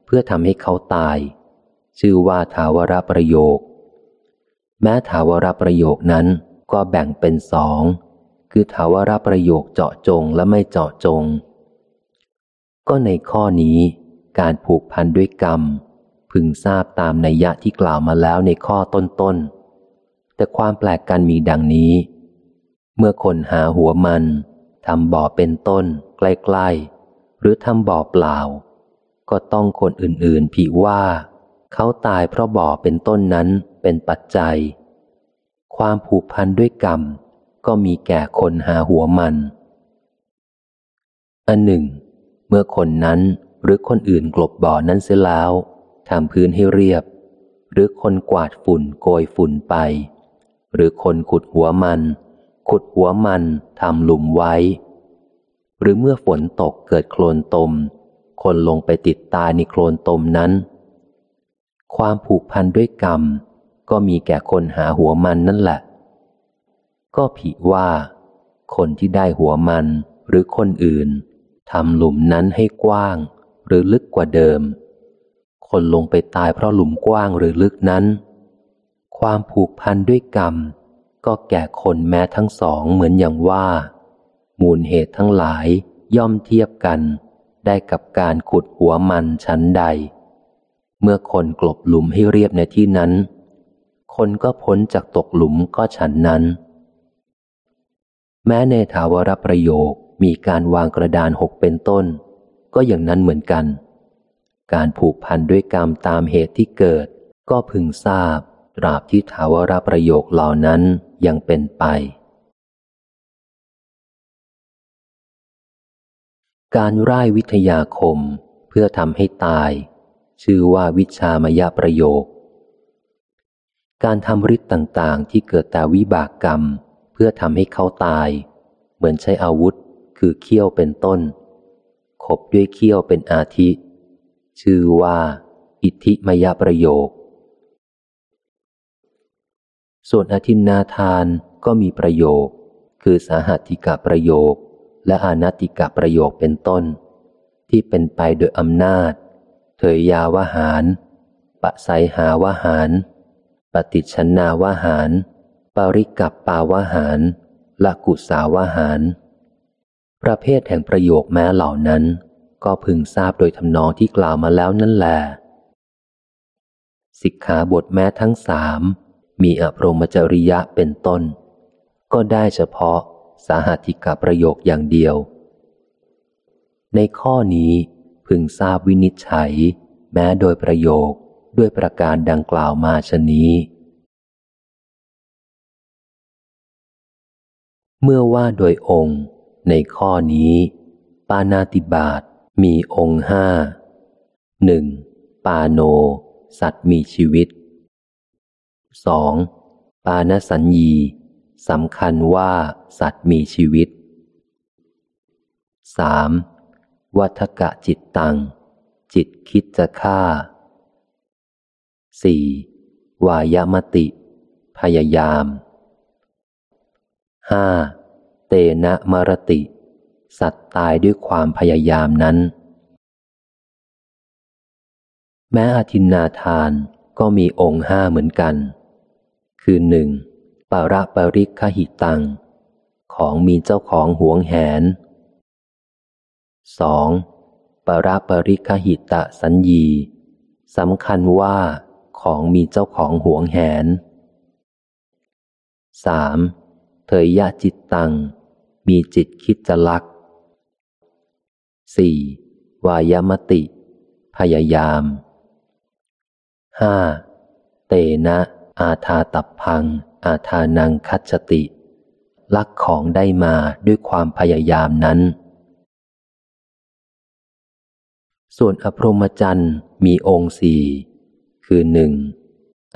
เพื่อทำให้เขาตาย ชื่อว่าทาวรประโยค แม้ถาวรประโยคนั้นก็แบ่งเป็นสอง คือถาวรประโยคเจาะจงและไม่เจาะจง ก็ในข้อนี้ การผูกพันด้วยกรรม พึงทราบตามนัยยะที่กล่าวมาแล้วในข้อต้นๆ แต่ความแปลกกันมีดังนี้ เมื่อคนหาหัวมันทำบ่อเป็นต้น ใกล้ๆ หรือทำบ่อเปล่า ก็ต้องคนอื่นๆผีว่า เขาตายเพราะบ่อเป็นต้นนั้นเป็นปัจจัย ความผูกพันด้วยกรรม ก็มีแก่คนหาหัวมัน อันหนึ่ง เมื่อคนนั้น หรือคนอื่นกลบบ่อนั้นเสียแล้วทำพื้นให้เรียบ หรือคนกวาดฝุ่นโกยฝุ่นไป หรือคนขุดหัวมัน ขุดหัวมันทำหลุมไว้ หรือเมื่อฝนตกเกิดโคลนตม คนลงไปติดตายในโคลนตมนั้น ความผูกพันด้วยกรรม ก็มีแก่คนหาหัวมันนั่นแหละ ก็ผิว่า คนที่ได้หัวมันหรือคนอื่นทำหลุมนั้นให้กว้าง หรือลึกกว่าเดิม คนลงไปตายเพราะหลุมกว้างหรือลึกนั้น ความผูกพันด้วยกรรม ก็แก่คนแม้ทั้งสองเหมือนอย่างว่า มูลเหตุทั้งหลายย่อมเทียบกัน ได้กับการขุดหัวมันชั้นใด เมื่อคนกลบหลุมให้เรียบในที่นั้น คนก็พ้นจากตกหลุมก็ฉันนั้น แม้ในถาวรประโยคมีการวางกระดานหกเป็นต้น ก็อย่างนั้นเหมือนกัน การผูกพันด้วยกรรมตามเหตุที่เกิด ก็พึงทราบ ตราบที่ถาวรประโยคเหล่านั้นยังเป็นไป การร่ายวิทยาคมเพื่อทำให้ตาย ชื่อว่าวิชามยประโยค การทำฤทธิ์ต่างๆ ที่เกิดแต่วิบากกรรม เพื่อทำให้เขาตาย เหมือนใช้อาวุธคือเขี้ยวเป็นต้น ขบด้วยเขี้ยวเป็นอาทิ ชื่อว่า อิทธิมยประโยค ส่วนอธินนาทานก็มีประโยค คือสาหัติกะประโยค และอานาติกะประโยคเป็นต้น ที่เป็นไปโดยอำนาจ เถยยาวหาร ปะไสหาวหาร ปฏิชนาวหาร ปริกับปาวหารละกุสาวหาร ประเภทแห่งประโยคแม้เหล่านั้น ก็พึงทราบโดยทำนองที่กล่าวมาแล้วนั่นแหละสิกขาบทแม้ทั้งสามมีอภรมจริยะเป็นต้น ก็ได้เฉพาะสาหัติกาประโยคอย่างเดียว ในข้อนี้พึงทราบวินิจฉัย แม้โดยประโยคด้วยประการดังกล่าวมาชนี้ เมื่อว่าโดยองค์ ในข้อนี้ ปานาติบาตมีองค์ห้าหนึ่งปาโน สัตว์มีชีวิตสองปานสัญญีสำคัญว่าสัตว์มีชีวิตสามวัฏกะจิตตัง จิตคิดจะฆ่าสี่วายมติ พยายามห้า เตนะมรติ สัตว์ตายด้วยความพยายามนั้น แม้อธินนาทานก็มีองค์ห้าเหมือนกัน คือหนึ่งปาระปริคหิตัง ของมีเจ้าของหวงแหนสองปาระปริคหิตะสัญญีสำคัญว่าของมีเจ้าของหวงแหนสาม เถยยะจิตตัง มีจิตคิดจะลักสี่วายมติ พยายามห้าเตนะ อาทาตับพัง อาทานังคัจติ ลักของได้มาด้วยความพยายามนั้น ส่วนอภรมจันทร์มีองค์สี่ คือหนึ่ง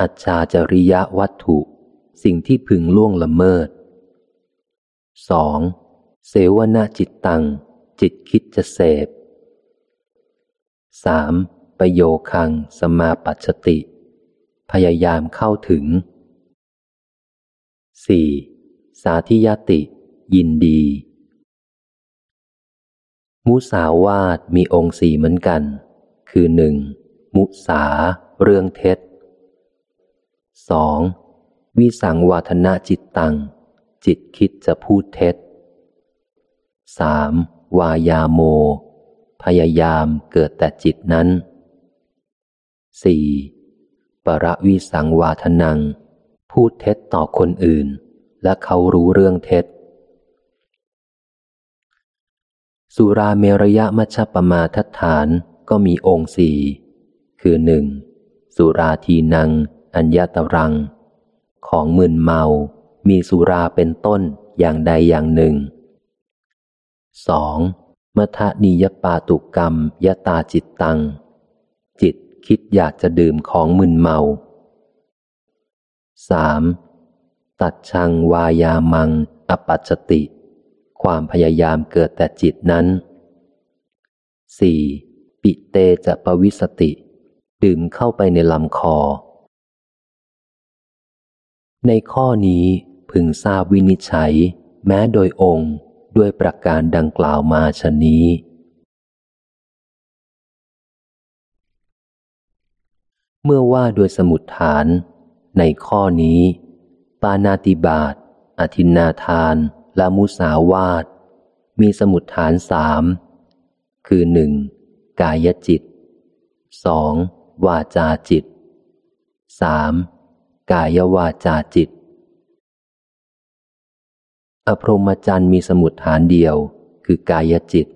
อัจฉาจริยวัตถุ สิ่งที่พึงล่วงละเมิด สองเสวนาจิตตัง จิตคิดจะเสพสามประโยคังสมาปัชติ พยายามเข้าถึงสี่สาธิยติ ยินดี มุสาวาทมีองค์สี่เหมือนกัน คือหนึ่งมุสา เรื่องเท็จสองวิสังวาทนาจิตตัง จิตคิดจะพูดเท็จ 3. วายาโม พยายามเกิดแต่จิตนั้น 4. ประวิสังวาทนัง พูดเท็จต่อคนอื่น และเขารู้เรื่องเท็จ สุราเมรยะมัชปมาทัฐานก็มีองค์สี่ คือหนึ่งสุราทีนัง อัญญาตรัง ของมึนเมา มีสุราเป็นต้นอย่างใดอย่างหนึ่งสองมัทนิยปาตุกรรมยตาจิตตัง จิตคิดอยากจะดื่มของมึนเมาสามตัดชังวายามัง อปัจจติ ความพยายามเกิดแต่จิตนั้นสี่ปิเตจะปวิสติ ดื่มเข้าไปในลำคอ ในข้อนี้ พึงทราบวินิจฉัย แม้โดยองค์ด้วยประการดังกล่าวมาชนี้ เมื่อว่าโดยสมุดฐาน ในข้อนี้ ปานาติบาตอธินาทาน และมุสาวาตมีสมุดฐานสามคือหนึ่งกายจิตสองวาจาจิตสามกายวาจาจิต อพรหมจรรย์มีสมุดฐานเดียว คือกายจิต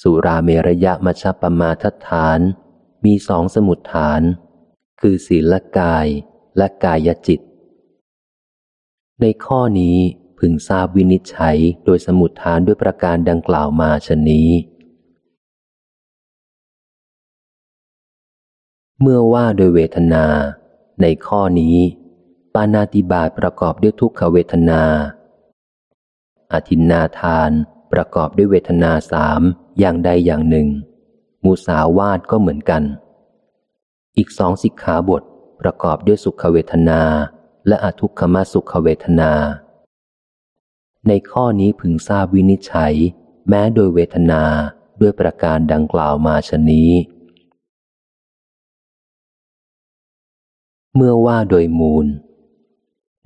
สุราเมรยะมชปมาทฐาน มีสองสมุดฐาน คือศีลกายและกายจิต ในข้อนี้พึงทราบวินิจฉัยโดยสมุดฐานด้วยประการดังกล่าวมาชนี้ เมื่อว่าโดยเวทนา ในข้อนี้ ปานาติบาตประกอบด้วยทุกขเวทนา อาทินนาทานประกอบด้วยเวทนาสามอย่างใดอย่างหนึ่ง มูสาวาดก็เหมือนกัน อีกสองสิกขาบทประกอบด้วยสุขเวทนา และอทุกขมสุขเวทนา ในข้อนี้พึงทราบวินิจฉัย แม้โดยเวทนาด้วยประการดังกล่าวมาชนี้ เมื่อว่าโดยมูล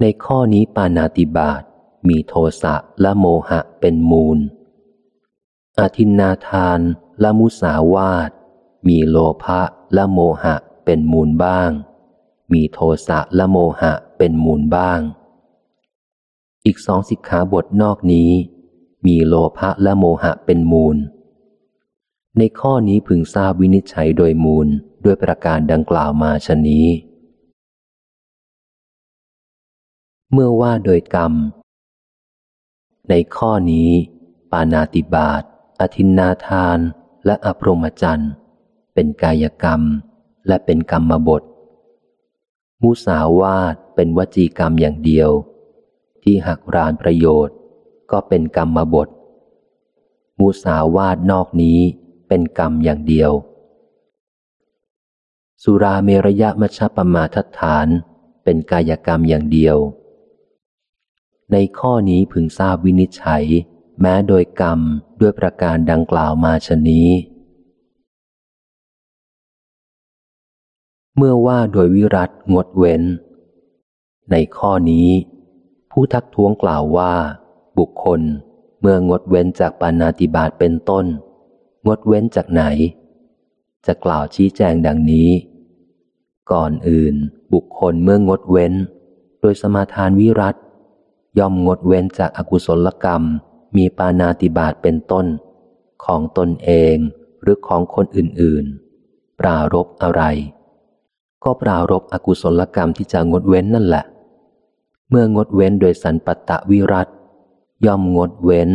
ในข้อนี้ปานาติบาตมีโทสะและโมหะเป็นมูล อาทินนาทานและมุสาวาตมีโลภะและโมหะเป็นมูลบ้าง มีโทสะและโมหะเป็นมูลบ้าง อีกสองสิกขาบทนอกนี้ มีโลภะและโมหะเป็นมูล ในข้อนี้พึงทราบวินิจฉัยโดยมูลด้วยประการดังกล่าวมาชนี้ เมื่อว่าโดยกรรม ในข้อนี้ ปานาติบาตอธินนาทาน และอภรมจันทร์ เป็นกายกรรม และเป็นกรรมบท มุสาวาตเป็นวจีกรรมอย่างเดียว ที่หักรานประโยชน์ ก็เป็นกรรมบท มุสาวาตนอกนี้เป็นกรรมอย่างเดียว สุราเมรยะมัชปมาทัฐาน เป็นกายกรรมอย่างเดียว ในข้อนี้พึงทราบวินิจฉัย แม้โดยกรรมด้วยประการดังกล่าวมาชนี้ เมื่อว่าโดยวิรัตงดเว้น ในข้อนี้ ผู้ทักท้วงกล่าวว่า บุคคลเมื่องดเว้นจากปานาติบาตเป็นต้น งดเว้นจากไหน จะกล่าวชี้แจงดังนี้ ก่อนอื่น บุคคลเมื่องดเว้น โดยสมาทานวิรัต ย่อมงดเว้นจากอากุศลกรรม มีปานาติบาตเป็นต้น ของตนเองหรือของคนอื่นๆ ปรารบอะไร ก็ปรารบอกุศลกรรมที่จะงดเว้นนั่นแหละ เมื่องดเว้นโดยสันปตะวิรัตย่อมงดเว้น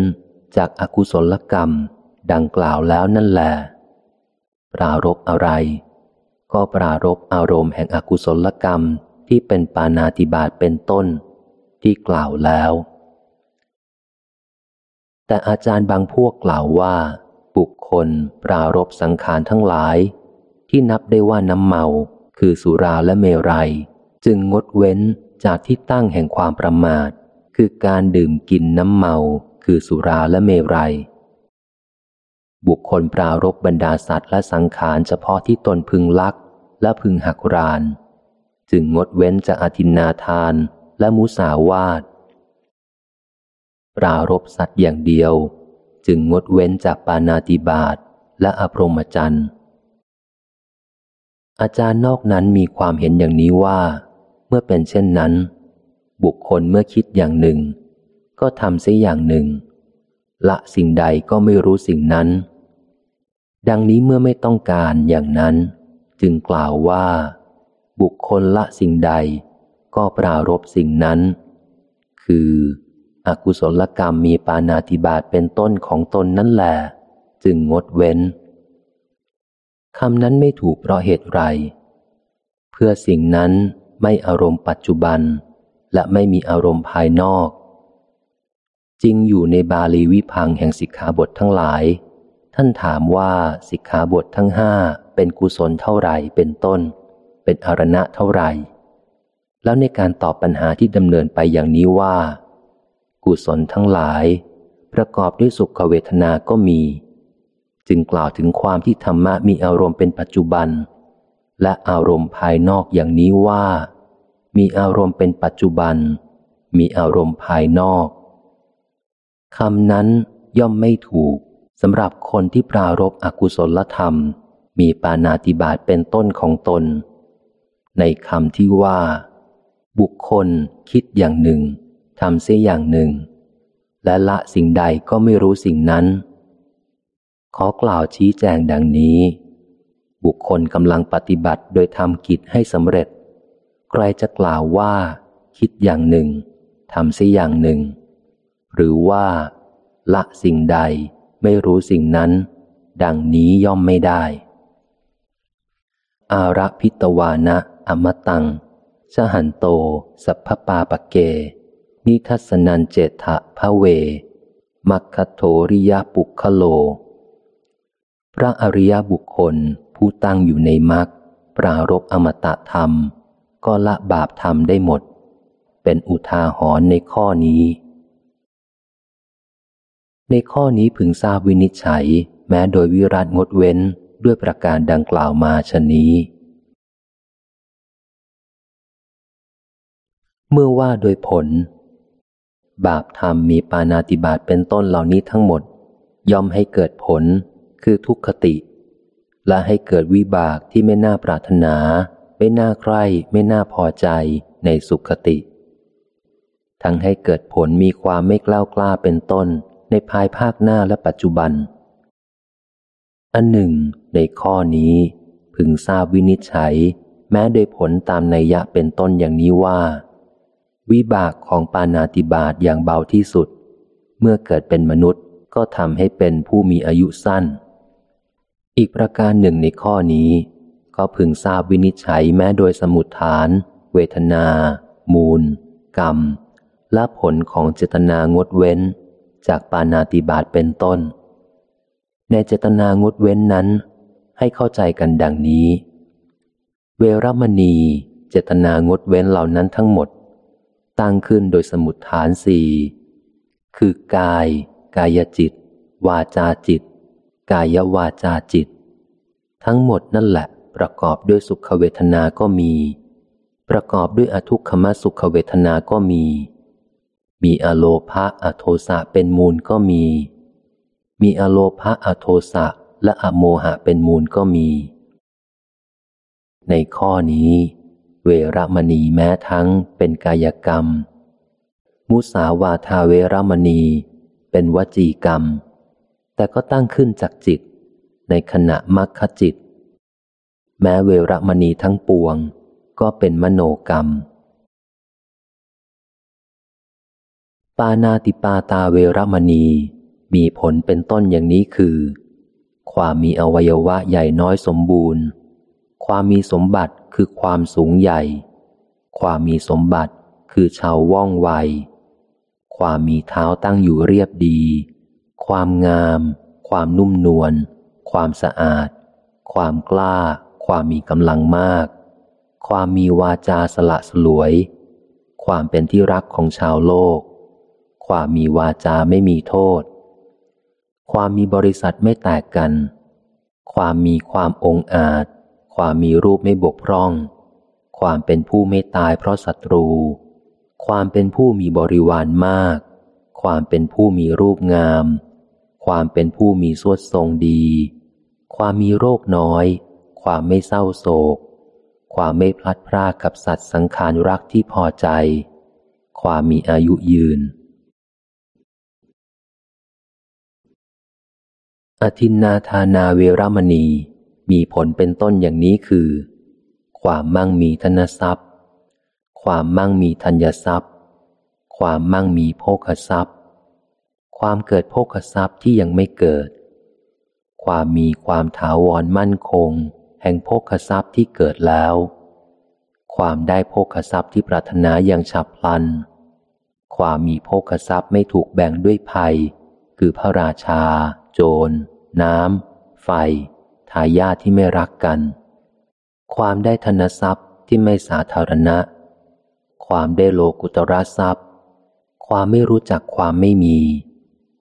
จากอากุศลกรรม ดังกล่าวแล้วนั่นแหละปรารบอะไร ก็ปรารบอารมณ์แห่งอกุศลกรรมที่เป็นปานาติบาตเป็นต้น ที่กล่าวแล้ว แต่อาจารย์บางพวกกล่าวว่า บุคคลปรารบสังขารทั้งหลาย ที่นับได้ว่าน้ำเมาคือสุราและเมรัย จึงงดเว้นจากที่ตั้งแห่งความประมาท คือการดื่มกินน้ำเมาคือสุราและเมรัย บุคคลปรารบบรรดาสัตว์และสังขารเฉพาะที่ตนพึงลักและพึงหักราน จึงงดเว้นจากอธินนาทาน และมุสาวาตปรารบสัตว์อย่างเดียว จึงงดเว้นจากปานาติบาตและอภรมจันทร์อาจารย์นอกนั้นมีความเห็นอย่างนี้ว่า เมื่อเป็นเช่นนั้น บุคคลเมื่อคิดอย่างหนึ่ง ก็ทำเสียอย่างหนึ่ง ละสิ่งใดก็ไม่รู้สิ่งนั้น ดังนี้เมื่อไม่ต้องการอย่างนั้น จึงกล่าวว่า บุคคลละสิ่งใด ก็ปรารบสิ่งนั้น คือ อกุศลกรรมมีปานาติบาตเป็นต้นของตนนั่นแหละจึงงดเว้นคำนั้นไม่ถูกเพราะเหตุไร เพื่อสิ่งนั้นไม่อารมณ์ปัจจุบัน และไม่มีอารมณ์ภายนอก จริงอยู่ในบาลีวิพังแห่งสิกขาบททั้งหลาย ท่านถามว่าสิกขาบททั้งห้าเป็นกุศลเท่าไหร่เป็นต้น เป็นอารณะเท่าไหร่ แล้วในการตอบปัญหาที่ดำเนินไปอย่างนี้ว่า กุศลทั้งหลาย ประกอบด้วยสุขเวทนาก็มี จึงกล่าวถึงความที่ธรรมะมีอารมณ์เป็นปัจจุบัน และอารมณ์ภายนอกอย่างนี้ว่า มีอารมณ์เป็นปัจจุบัน มีอารมณ์ภายนอกคำนั้นย่อมไม่ถูกสำหรับคนที่ปรารบอกุศลธรรม มีปานาติบาตเป็นต้นของตน ในคำที่ว่า บุคคลคิดอย่างหนึ่งทำเสียอย่างหนึ่ง และละสิ่งใดก็ไม่รู้สิ่งนั้น ขอกล่าวชี้แจงดังนี้ บุคคลกำลังปฏิบัติโดยทำกิจให้สำเร็จ ใครจะกล่าวว่า คิดอย่างหนึ่งทำเสิอย่างหนึ่ง หรือว่า ละสิ่งใดไม่รู้สิ่งนั้น ดังนี้ย่อมไม่ได้ อาระพิตวานะอมตัง ชหันโต สัพพปาปเก นิทัสนันเจตะพะเว มัคคโทริยปุคโล พระอริยบุคคลผู้ตั้งอยู่ในมรรคปรารบอมตะธรรม ก็ละบาปธรรมได้หมด เป็นอุทาหรณ์ในข้อนี้ ในข้อนี้พึงทราบวินิจฉัย แม้โดยวิรัตงดเว้นด้วยประการดังกล่าวมาชนี้ เมื่อว่าโดยผล บาปธรรมมีปานาติบาตเป็นต้นเหล่านี้ทั้งหมด ย่อมให้เกิดผลคือทุกขติ และให้เกิดวิบากที่ไม่น่าปรารถนา ไม่น่าใคร่ไม่น่าพอใจในสุขติ ทั้งให้เกิดผลมีความไม่กล้ากล้าเป็นต้นในภายภาคหน้าและปัจจุบัน อันหนึ่ง ในข้อนี้ พึงทราบวินิจฉัย แม้โดยผลตามนัยยะเป็นต้นอย่างนี้ว่า วิบากของปานาติบาตอย่างเบาที่สุด เมื่อเกิดเป็นมนุษย์ก็ทำให้เป็นผู้มีอายุสั้น อีกประการหนึ่งในข้อนี้ ก็พึงทราบวินิจฉัยแม้โดยสมุดฐาน เวทนา มูล กรรม และผลของเจตนางดเว้น จากปานาติบาตเป็นต้น ในเจตนางดเว้นนั้น ให้เข้าใจกันดังนี้ เวรมณี เจตนางดเว้นเหล่านั้นทั้งหมด ตั้งขึ้นโดยสมุดฐานสี่คือกาย กายจิต วาจาจิต กายวาจาจิต ทั้งหมดนั่นแหละประกอบด้วยสุขเวทนาก็มี ประกอบด้วยอทุกขมสุขเวทนาก็มี มีอโลภะอโทสะเป็นมูลก็มี มีอโลภะอโทสะและอโมหะเป็นมูลก็มี ในข้อนี้ เวรมณีแม้ทั้งเป็นกายกรรม มุสาวาทาเวรมณีเป็นวจีกรรม แต่ก็ตั้งขึ้นจากจิต ในขณะมัคคจิต แม้เวรมณีทั้งปวง ก็เป็นมโนกรรม ปานาติปาตาเวรมณีมีผลเป็นต้นอย่างนี้คือ ความมีอวัยวะใหญ่น้อยสมบูรณ์ ความมีสมบัติคือความสูงใหญ่ ความมีสมบัติคือชาวว่องไว ความมีเท้าตั้งอยู่เรียบดี ความงาม ความนุ่มนวล ความสะอาด ความกล้า ความมีกำลังมาก ความมีวาจาสละสลวย ความเป็นที่รักของชาวโลก ความมีวาจาไม่มีโทษ ความมีบริษัทไม่แตกกัน ความมีความองอาจ ความมีรูปไม่บกพร่อง ความเป็นผู้ไม่ตายเพราะศัตรู ความเป็นผู้มีบริวารมาก ความเป็นผู้มีรูปงาม ความเป็นผู้มีสวดทรงดี ความมีโรคน้อย ความไม่เศร้าโศก ความไม่พลัดพรากกับสัตว์สังขารรักที่พอใจ ความมีอายุยืน อธินนาธานาเวรมณี มีผลเป็นต้นอย่างนี้คือ ความมั่งมีธนทรัพย์ ความมั่งมีธัญทรัพย์ ความมั่งมีโภคทรัพย์ ความเกิดโภคทรัพย์ที่ยังไม่เกิด ความมีความถาวรมั่นคง แห่งโภคทรัพย์ที่เกิดแล้ว ความได้โภคทรัพย์ที่ปรารถนาอย่างฉับพลัน ความมีโภคทรัพย์ไม่ถูกแบ่งด้วยภัย คือพระราชา โจร น้ำ ไฟ ทายาทที่ไม่รักกัน ความได้ธนทรัพย์ที่ไม่สาธารณะ ความได้โลกุตระทรัพย์ ความไม่รู้จักความไม่มี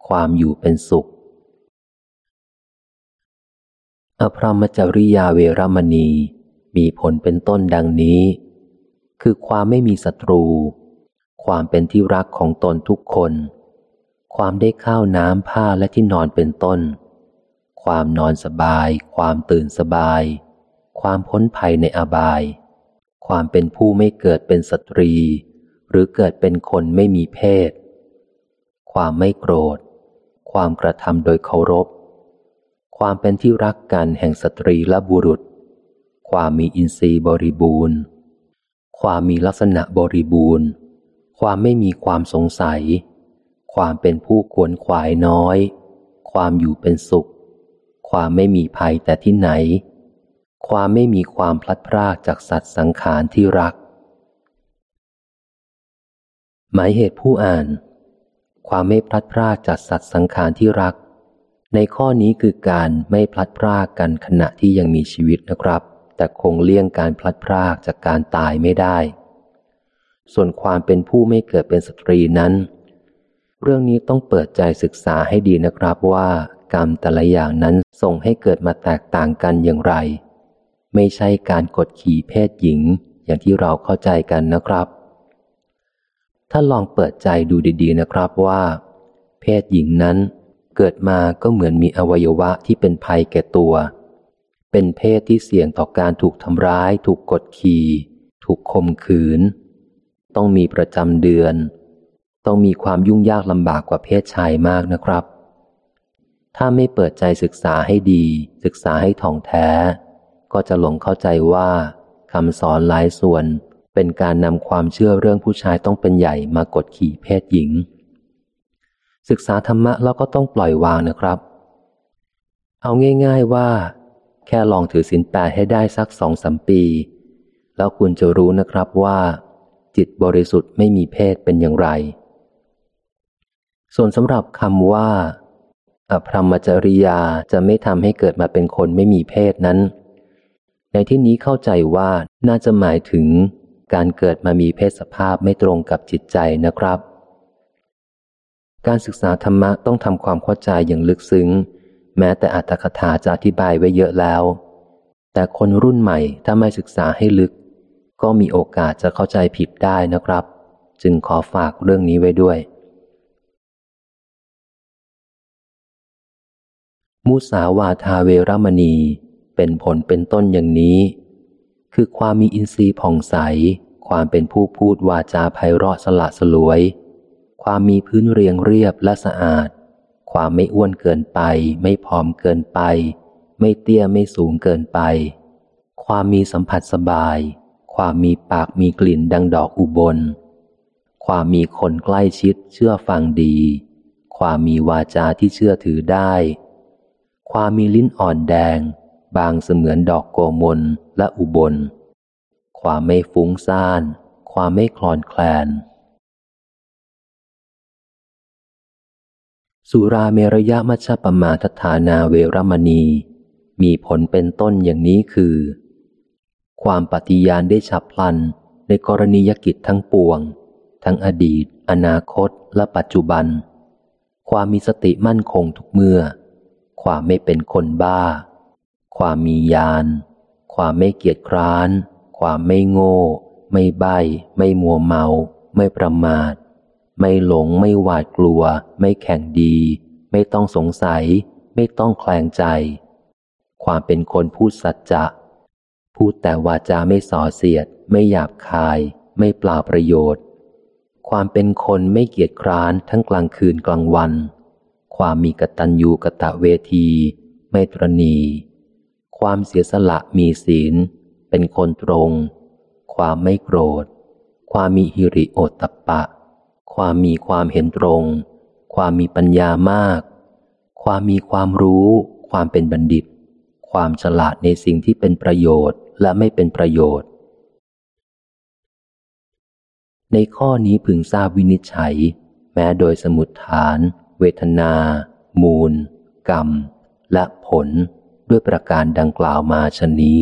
ความอยู่เป็นสุข อภรมจริยาเวรมณีมีผลเป็นต้นดังนี้ คือความไม่มีศัตรู ความเป็นที่รักของตนทุกคน ความได้ข้าวน้ำผ้าและที่นอนเป็นต้น ความนอนสบาย ความตื่นสบาย ความพ้นภัยในอบาย ความเป็นผู้ไม่เกิดเป็นสตรี หรือเกิดเป็นคนไม่มีเพศ ความไม่โกรธ ความกระทำโดยเคารพ ความเป็นที่รักกันแห่งสตรีและบุรุษ ความมีอินทรีย์บริบูรณ์ ความมีลักษณะบริบูรณ์ ความไม่มีความสงสัย ความเป็นผู้ควรขวายน้อย ความอยู่เป็นสุข ความไม่มีภัยแต่ที่ไหน ความไม่มีความพลัดพรากจากสัตว์สังขารที่รัก หมายเหตุผู้อ่าน ความไม่พลัดพรากจากสัตว์สังขารที่รัก ในข้อนี้คือการไม่พลัดพรากกันขณะที่ยังมีชีวิตนะครับ แต่คงเลี่ยงการพลัดพรากจากการตายไม่ได้ ส่วนความเป็นผู้ไม่เกิดเป็นสตรีนั้นเรื่องนี้ต้องเปิดใจศึกษาให้ดีนะครับว่า กรรมแต่ละอย่างนั้นส่งให้เกิดมาแตกต่างกันอย่างไร ไม่ใช่การกดขี่เพศหญิงอย่างที่เราเข้าใจกันนะครับ ถ้าลองเปิดใจดูดีๆนะครับว่า เพศหญิงนั้นเกิดมาก็เหมือนมีอวัยวะที่เป็นภัยแก่ตัว เป็นเพศที่เสี่ยงต่อการถูกทำร้าย ถูกกดขี่ ถูกข่มขืน ต้องมีประจำเดือน ต้องมีความยุ่งยากลำบากกว่าเพศชายมากนะครับ ถ้าไม่เปิดใจศึกษาให้ดี ศึกษาให้ท่องแท้ ก็จะหลงเข้าใจว่าคำสอนหลายส่วนเป็นการนำความเชื่อเรื่องผู้ชายต้องเป็นใหญ่มากดขี่เพศหญิง ศึกษาธรรมะแล้วก็ต้องปล่อยวางนะครับ เอาง่าย ๆว่า แค่ลองถือศีลแปดให้ได้สักสองสามปี แล้วคุณจะรู้นะครับว่า จิตบริสุทธิ์ไม่มีเพศเป็นอย่างไร ส่วนสำหรับคำว่า อภรรมจริยาจะไม่ทำให้เกิดมาเป็นคนไม่มีเพศนั้น ในที่นี้เข้าใจว่าน่าจะหมายถึงการเกิดมามีเพศสภาพไม่ตรงกับจิตใจนะครับ การศึกษาธรรมะต้องทำความเข้าใจอย่างลึกซึ้ง แม้แต่อัตถคถาจะอธิบายไว้เยอะแล้ว แต่คนรุ่นใหม่ถ้าไม่ศึกษาให้ลึก ก็มีโอกาสจะเข้าใจผิดได้นะครับ จึงขอฝากเรื่องนี้ไว้ด้วย มุสาวาทาเวรมณี เป็นผลเป็นต้นอย่างนี้ คือความมีอินทรีย์ผ่องใส ความเป็นผู้พูดวาจาไพเราะสละสลวย ความมีพื้นเรียงเรียบและสะอาด ความไม่อ้วนเกินไป ไม่ผอมเกินไป ไม่เตี้ยไม่สูงเกินไป ความมีสัมผัสสบาย ความมีปากมีกลิ่นดังดอกอุบล ความมีคนใกล้ชิดเชื่อฟังดี ความมีวาจาที่เชื่อถือได้ ความมีลิ้นอ่อนแดง บางเสมือนดอกโกมลและอุบล ความไม่ฟุ้งซ่าน ความไม่คลอนแคลน สุราเมรยะมัชปมาทฐานาเวรมณี มีผลเป็นต้นอย่างนี้คือ ความปฏิญาณได้ฉับพลันในกรณียกิจทั้งปวง ทั้งอดีต อนาคตและปัจจุบัน ความมีสติมั่นคงทุกเมื่อ ความไม่เป็นคนบ้า ความมียาน ความไม่เกียจคร้าน ความไม่โง่ ไม่ใบ้ไม่มัวเมา ไม่ประมาท ไม่หลงไม่หวาดกลัว ไม่แข่งดี ไม่ต้องสงสัย ไม่ต้องแคลงใจ ความเป็นคนพูดสัจจะ พูดแต่วาจาไม่ส่อเสียด ไม่หยาบคาย ไม่เปล่าประโยชน์ ความเป็นคนไม่เกียจคร้านทั้งกลางคืนกลางวัน ความมีกตัญญูกะตะเวที ไม่ตรณี ความเสียสละมีศีล เป็นคนตรง ความไม่โกรธ ความมีฮิริโอตตปปะ ความมีความเห็นตรง ความมีปัญญามาก ความมีความรู้ ความเป็นบัณฑิต ความฉลาดในสิ่งที่เป็นประโยชน์และไม่เป็นประโยชน์ ในข้อนี้พึงทราบวินิจฉัย แม้โดยสมุดฐาน เวทนา มูล กรรม และผลด้วยประการดังกล่าวมาชนนี้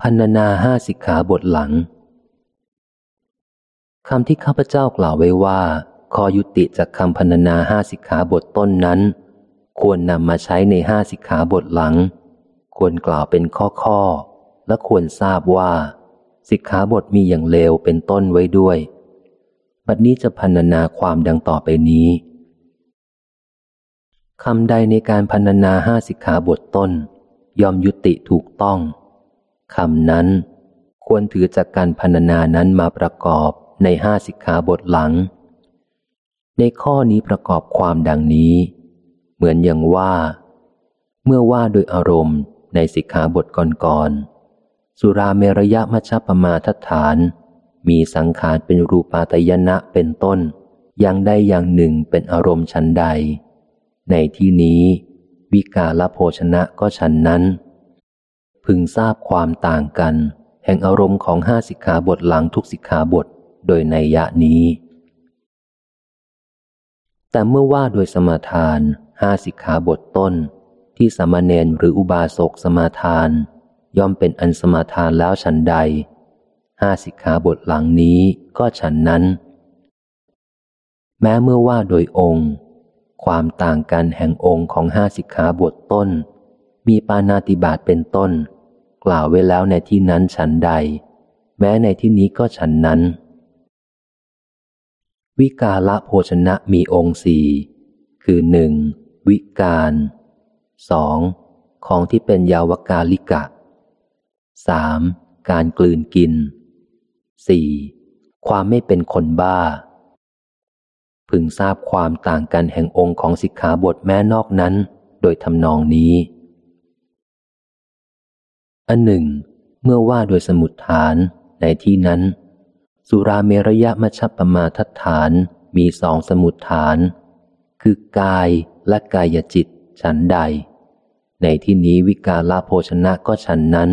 พันนาห้าสิกขาบทหลังคำที่ข้าพเจ้ากล่าวไว้ว่าขอยุติจากคำพันนาห้าสิกขาบทต้นนั้น ควรนำมาใช้ในห้าสิกขาบทหลัง ควรกล่าวเป็นข้อข้อและควรทราบว่า สิกขาบทมีอย่างเลวเป็นต้นไว้ด้วย บัดนี้จะพันนาความดังต่อไปนี้คำใดในการพันนาห้าสิกขาบทต้น ยอมยุติถูกต้องคำนั้น ควรถือจากการพันนานั้นมาประกอบในห้าสิกขาบทหลัง ในข้อนี้ประกอบความดังนี้ เหมือนอย่างว่า เมื่อว่าโดยอารมณ์ในสิกขาบทก่อนๆ สุราเมรยะมัชปมาทฐาน มีสังขารเป็นรูปาตยนะเป็นต้น อย่างใดอย่างหนึ่งเป็นอารมณ์ชั้นใด ในที่นี้ วิกาลโภชนะก็ชั้นนั้น พึงทราบความต่างกัน แห่งอารมณ์ของห้าสิกขาบทหลังทุกสิกขาบทโดยในยะนี้ แต่เมื่อว่าโดยสมาทานห้าสิกขาบทต้น ที่สมณเณรหรืออุบาสกสมาทาน ย่อมเป็นอันสมาทานแล้วฉันใด ห้าสิกขาบทหลังนี้ก็ฉันนั้น แม้เมื่อว่าโดยองค์ ความต่างกันแห่งองค์ของห้าสิกขาบทต้น มีปานาติบาตเป็นต้น กล่าวไว้แล้วในที่นั้นฉันใด แม้ในที่นี้ก็ฉันนั้น วิกาละโภชนะมีองค์สี่คือหนึ่งวิการสองของที่เป็นยาวกาลิกะ สามการกลืนกินสี่ความไม่เป็นคนบ้า พึงทราบความต่างกันแห่งองค์ของสิกขาบทแม้นอกนั้น โดยทำนองนี้ อันหนึ่ง เมื่อว่าโดยสมุดฐานในที่นั้น สุราเมรยะมัชปมาทัฐานมีสองสมุดฐาน คือกายและกายจิตฉันใด ในที่นี้วิกาลาโภชนะก็ฉันนั้น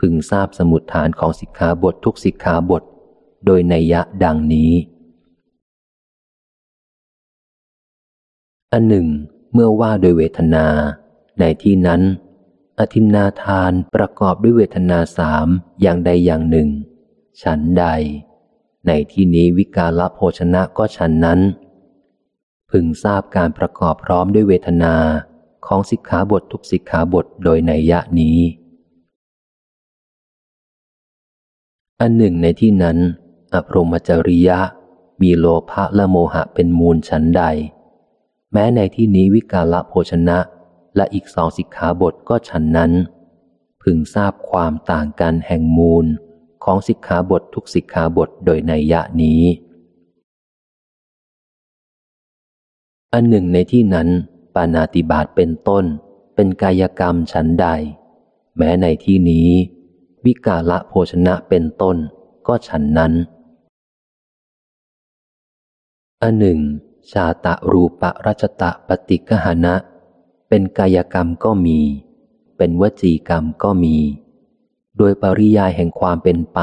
พึงทราบสมุดฐานของสิกขาบททุกสิกขาบท โดยในยะดังนี้ อันหนึ่ง เมื่อว่าโดยเวทนา ในที่นั้น อธินนาทานประกอบด้วยเวทนาสามอย่างใดอย่างหนึ่ง ฉันใด ในที่นี้วิกาลโภชนะก็ฉันนั้น พึงทราบการประกอบพร้อมด้วยเวทนาของสิกขาบททุกสิกขาบทโดยในยะนี้ อันหนึ่งในที่นั้น อภรมจริยะ มีโลภะและโมหะเป็นมูลฉันใด แม้ในที่นี้วิกาลโภชนะ และอีกสองสิกขาบทก็ฉันนั้น พึงทราบความต่างกันแห่งมูลของสิกขาบททุกสิกขาบทโดยในยะนี้ อันหนึ่งในที่นั้น ปานาติบาตเป็นต้น เป็นกายกรรมชั้นใด แม้ในที่นี้ วิกาละโภชนะเป็นต้น ก็ฉันนั้นอันหนึ่ง ชาตะรูปะรัชตะปฏิกหานะ เป็นกายกรรมก็มี เป็นวจีกรรมก็มี โดยปริยายแห่งความเป็นไป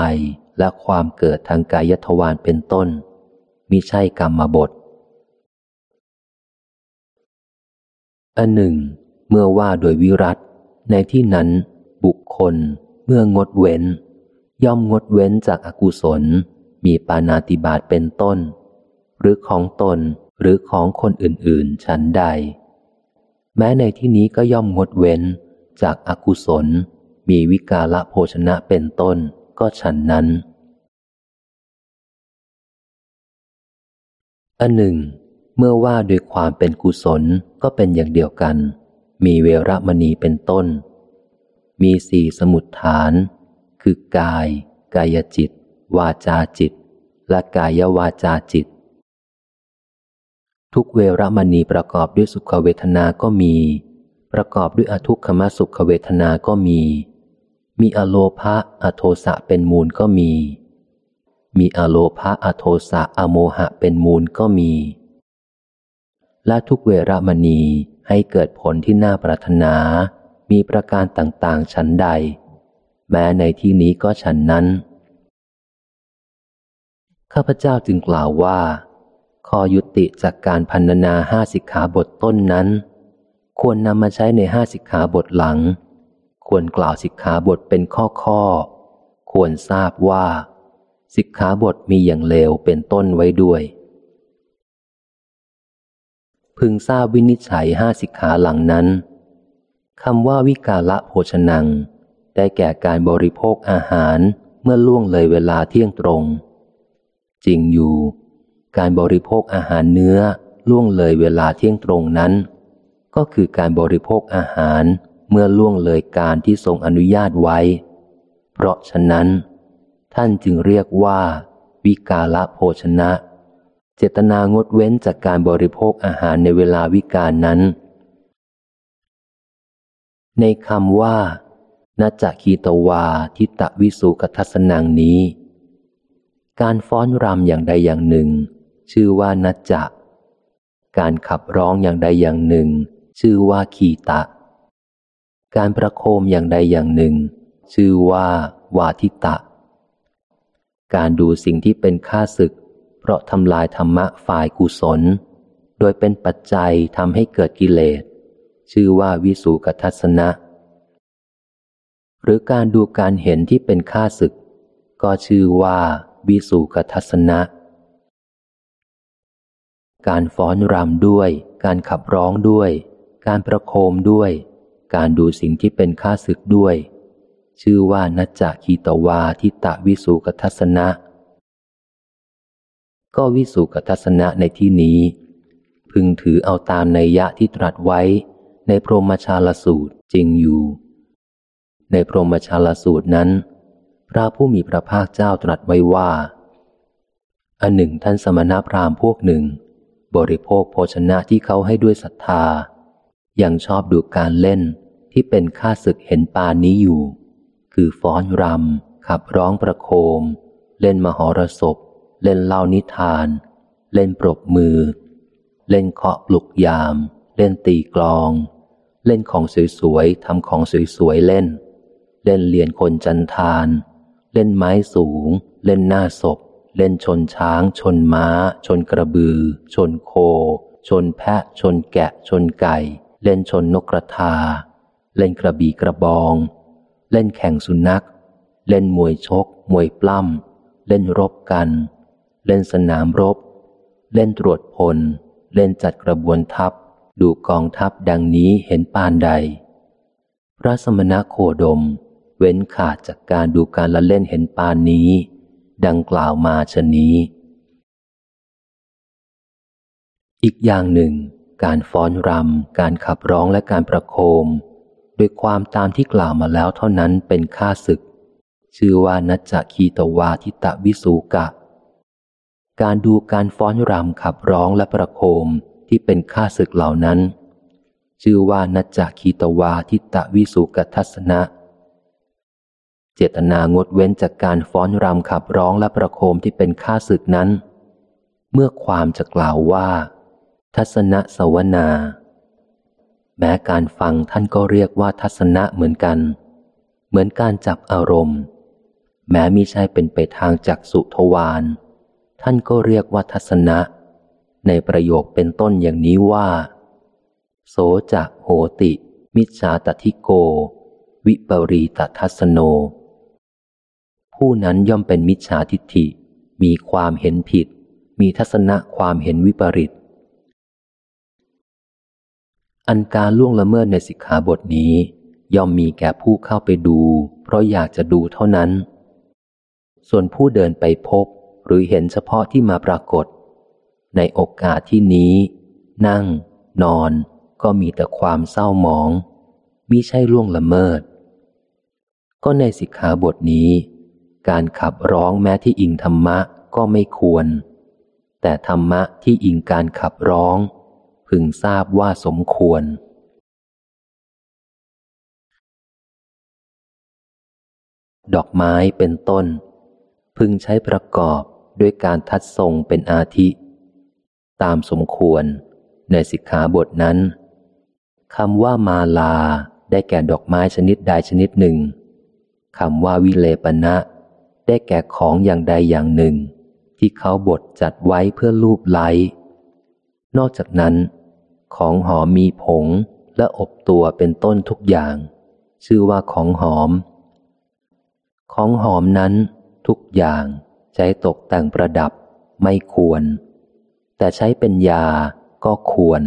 และความเกิดทางกายทวารเป็นต้นมิใช่กรรมบทอันหนึ่ง เมื่อว่าโดยวิรัตในที่นั้น บุคคล เมื่องดเว้น ย่อมงดเว้นจากอากุศล มีปานาติบาตเป็นต้น หรือของตนหรือของคนอื่นๆ ชั้นใด แม้ในที่นี้ก็ย่อมงดเว้นจากอากุศล มีวิกาละโภชนะเป็นต้นก็ฉันนั้นอันหนึ่ง เมื่อว่าโดยความเป็นกุศลก็เป็นอย่างเดียวกัน มีเวรมณีเป็นต้น มีสี่สมุดฐาน คือกาย กายจิต วาจาจิต และกายวาจาจิต ทุกเวรมณีประกอบด้วยสุขเวทนาก็มี ประกอบด้วยอทุกขมสุขเวทนาก็มี มีอโลภะอโทสะเป็นมูลก็มี มีอโลภะอโทสะอโมหะเป็นมูลก็มี และทุกเวรมณีให้เกิดผลที่น่าปรารถนา มีประการต่างๆ ชั้นใด แม้ในที่นี้ก็ฉันนั้น ข้าพเจ้าจึงกล่าวว่าข้อยุติจากการพันนาห้าสิกขาบทต้นนั้น ควรนำมาใช้ในห้าสิกขาบทหลัง ควรกล่าวสิกขาบทเป็นข้อข้อ ควรทราบว่า สิกขาบทมีอย่างเลวเป็นต้นไว้ด้วย พึงทราบวินิจฉัยห้าสิกขาหลังนั้น คำว่าวิกาละโภชนัง ได้แก่การบริโภคอาหารเมื่อล่วงเลยเวลาเที่ยงตรง จริงอยู่ การบริโภคอาหารเนื้อล่วงเลยเวลาเที่ยงตรงนั้น ก็คือการบริโภคอาหารเมื่อล่วงเลยการที่ทรงอนุญาตไว้ เพราะฉะนั้น ท่านจึงเรียกว่า วิกาละโภชนะ เจตนางดเว้นจากการบริโภคอาหารในเวลาวิกาลนั้น ในคำว่านาจคีตวาทิตวิสุกทัศนังนี้ การฟ้อนรำอย่างใดอย่างหนึ่ง ชื่อว่านัจะ การขับร้องอย่างใดอย่างหนึ่ง ชื่อว่าขีตะ การประโคมอย่างใดอย่างหนึ่ง ชื่อว่าวาทิตะ การดูสิ่งที่เป็นค่าศึก เพราะทำลายธรรมะฝ่ายกุศล โดยเป็นปัจจัยทำให้เกิดกิเลส ชื่อว่าวิสุกทัศนะ หรือการดูการเห็นที่เป็นค่าศึก ก็ชื่อว่าวิสุกทัศนะ การฟ้อนรำด้วย การขับร้องด้วย การประโคมด้วย การดูสิ่งที่เป็นค่าศึกด้วย ชื่อว่านัจจคีตวาทิตะวิสุกทัศนะ ก็วิสุกทัศนะในที่นี้พึงถือเอาตามในยะที่ตรัสไว้ ในพรหมชาลสูตรจริงอยู่ ในพรหมชาลสูตรนั้น พระผู้มีพระภาคเจ้าตรัสไว้ว่า อันหนึ่งท่านสมณพราหมณ์พวกหนึ่ง บริโภคโภชนะที่เขาให้ด้วยศรัทธา ยังชอบดูการเล่นที่เป็นค่าศึกเห็นปานนี้อยู่ คือฟ้อนรำ ขับร้องประโคม เล่นมหรสพ เล่นเล่านิทาน เล่นปรบมือ เล่นเคาะปลุกยาม เล่นตีกลอง เล่นของสวยๆทำของสวยๆเล่น เล่นเลียนคนจันทาน เล่นไม้สูง เล่นหน้าศพ เล่นชนช้าง ชนม้า ชนกระบือ ชนโค ชนแพะ ชนแกะ ชนไก่ เล่นชนนกกระทา เล่นกระบี่กระบอง เล่นแข่งสุนัข เล่นมวยชก มวยปล้ำ เล่นรบกัน เล่นสนามรบ เล่นตรวจพล เล่นจัดกระบวนทัพ ดูกองทัพดังนี้เห็นปานใด พระสมณโคดม เว้นขาดจากการดูการละเล่นเห็นปานนี้ ดังกล่าวมาชนี้ อีกอย่างหนึ่ง การฟ้อนรำการขับร้องและการประโคมโดยความตามที่กล่าวมาแล้วเท่านั้นเป็นค่าศึก ชื่อว่านัจจคีตวาทิตะวิสูกะ การดูการฟ้อนรำขับร้องและประโคม ที่เป็นค่าศึกเหล่านั้น ชื่อว่านัจจคีตวาทิตะวิสุกทัศนะ เจตนางดเว้นจากการฟ้อนรำขับร้องและประโคมที่เป็นค่าศึกนั้น เมื่อความจะกล่าวว่า ทัศนะสวนา แม้การฟังท่านก็เรียกว่าทัศนะเหมือนกัน เหมือนการจับอารมณ์ แม้มิใช่เป็นไปทางจักสุทวารท่านก็เรียกว่าทัศนะ ในประโยคเป็นต้นอย่างนี้ว่า โสจะโหติ มิจฉาตทิโก วิปรีตทัศโน ผู้นั้นย่อมเป็นมิจฉาทิฏฐิ มีความเห็นผิด มีทัศนะความเห็นวิปริต อันการล่วงละเมิดในสิกขาบทนี้ ย่อมมีแก่ผู้เข้าไปดู เพราะอยากจะดูเท่านั้น ส่วนผู้เดินไปพบหรือเห็นเฉพาะที่มาปรากฏ ในโอกาสที่นี้ นั่ง นอน ก็มีแต่ความเศร้าหมองมิใช่ล่วงละเมิด ก็ในสิกขาบทนี้ การขับร้องแม้ที่อิงธรรมะก็ไม่ควร แต่ธรรมะที่อิงการขับร้อง พึงทราบว่าสมควร ดอกไม้เป็นต้น พึงใช้ประกอบด้วยการทัดทรงเป็นอาทิ ตามสมควร ในสิกขาบทนั้นคำว่ามาลาได้แก่ดอกไม้ชนิดใดชนิดหนึ่งคำว่าวิเลปณะได้แก่ของอย่างใดอย่างหนึ่ง ที่เขาบดจัดไว้เพื่อรูปไล้ นอกจากนั้น ของหอมมีผงและอบตัวเป็นต้นทุกอย่าง ชื่อว่าของหอม ของหอมนั้นทุกอย่างใช้ตกแต่งประดับไม่ควร แต่ใช้เป็นยาก็ควร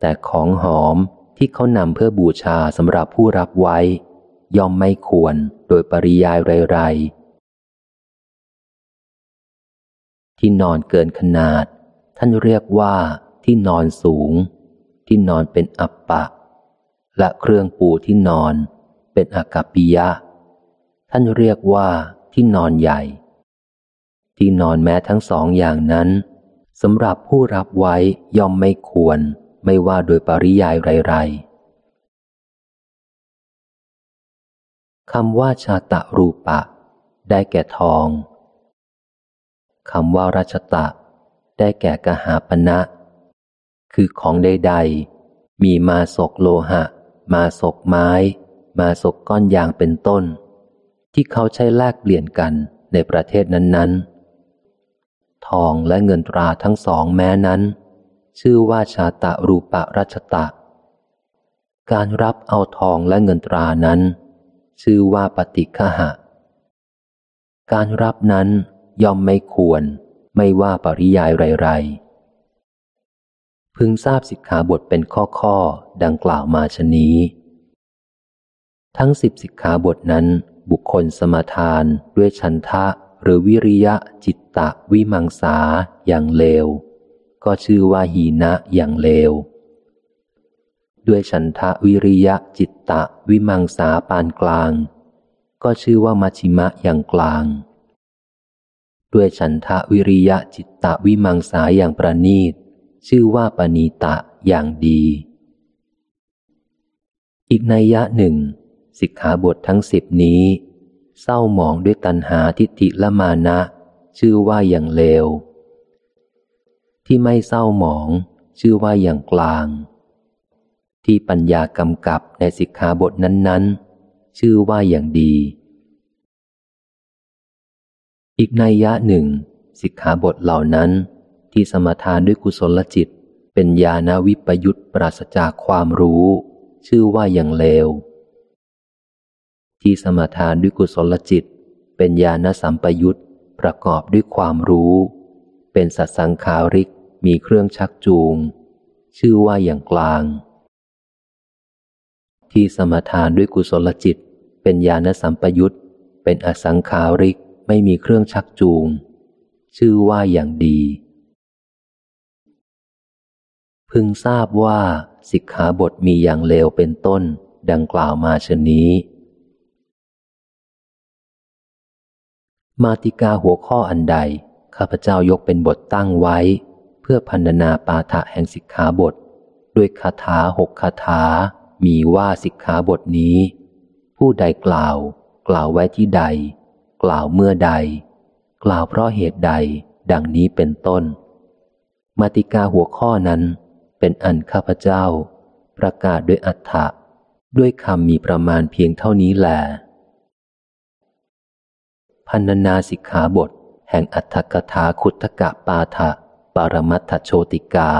แต่ของหอมที่เขานำเพื่อบูชาสำหรับผู้รับไว้ ย่อมไม่ควรโดยปริยายไรๆที่นอนเกินขนาด ท่านเรียกว่าที่นอนสูง ที่นอนเป็นอัปปะ และเครื่องปูที่นอน เป็นอากัปปิยะ ท่านเรียกว่าที่นอนใหญ่ ที่นอนแม้ทั้งสองอย่างนั้นสำหรับผู้รับไว้ย่อมไม่ควร ไม่ว่าโดยปริยายไรๆคำว่าชาตะรูปะ ได้แก่ทองคำว่าราชตะ ได้แก่กหาปณะคือของใดๆ มีมาศกโลหะ มาศกไม้ มาศกก้อนยางเป็นต้น ที่เขาใช้แลกเปลี่ยนกันในประเทศนั้นๆ ทองและเงินตราทั้งสองแม้นั้น ชื่อว่าชาตะรูปะรัชตะ การรับเอาทองและเงินตรานั้น ชื่อว่าปฏิฆหะ การรับนั้นย่อมไม่ควรไม่ว่าปริยายไรๆพึงทราบสิกขาบทเป็นข้อข้อดังกล่าวมาชนี้ ทั้งสิบสิกขาบทนั้นบุคคลสมทานด้วยชันทะหรือวิริยะจิต ตะวิมังสาอย่างเลว ก็ชื่อว่าหีนะอย่างเลว ด้วยฉันทะวิริยะจิตตะวิมังสาปานกลาง ก็ชื่อว่ามัชิมะอย่างกลาง ด้วยฉันทะวิริยะจิตตะวิมังสาอย่างประณีต ชื่อว่าปณีตะอย่างดี อีกนัยยะหนึ่งสิกขาบททั้งสิบนี้เศร้าหมองด้วยตัณหาทิฏฐิละมานะ ชื่อว่าอย่างเลว ที่ไม่เศร้าหมอง ชื่อว่าอย่างกลาง ที่ปัญญากำกับในสิกขาบทนั้น ๆ ชื่อว่าอย่างดี อีกนัยยะหนึ่ง สิกขาบทเหล่านั้น ที่สมทานด้วยกุศลจิต เป็นญาณวิปยุตปราศจากความรู้ ชื่อว่าอย่างเลวที่สมทานด้วยกุศลจิต เป็นญาณสัมปยุต ประกอบด้วยความรู้ เป็นสัตสังขาริกมีเครื่องชักจูง ชื่อว่าอย่างกลาง ที่สมทานด้วยกุศลจิต เป็นญาณสัมปยุตเป็นอสังขาริกไม่มีเครื่องชักจูง ชื่อว่าอย่างดี พึงทราบว่าสิกขาบทมีอย่างเลวเป็นต้น ดังกล่าวมาชนนี้ มาติกาหัวข้ออันใด ข้าพเจ้ายกเป็นบทตั้งไว้ เพื่อพันนาปาฐะแห่งสิกขาบท ด้วยคาถาหกคาถา มีว่าสิกขาบทนี้ ผู้ใดกล่าว กล่าวไว้ที่ใด กล่าวเมื่อใด กล่าวเพราะเหตุใด ดังนี้เป็นต้น มาติกาหัวข้อนั้น เป็นอันข้าพเจ้า ประกาศด้วยอัฏฐะด้วยคำมีประมาณเพียงเท่านี้แหล พันนาสิกขาบท แห่งอัตถกถาคุตกะปาทะปรมัตถโชติกา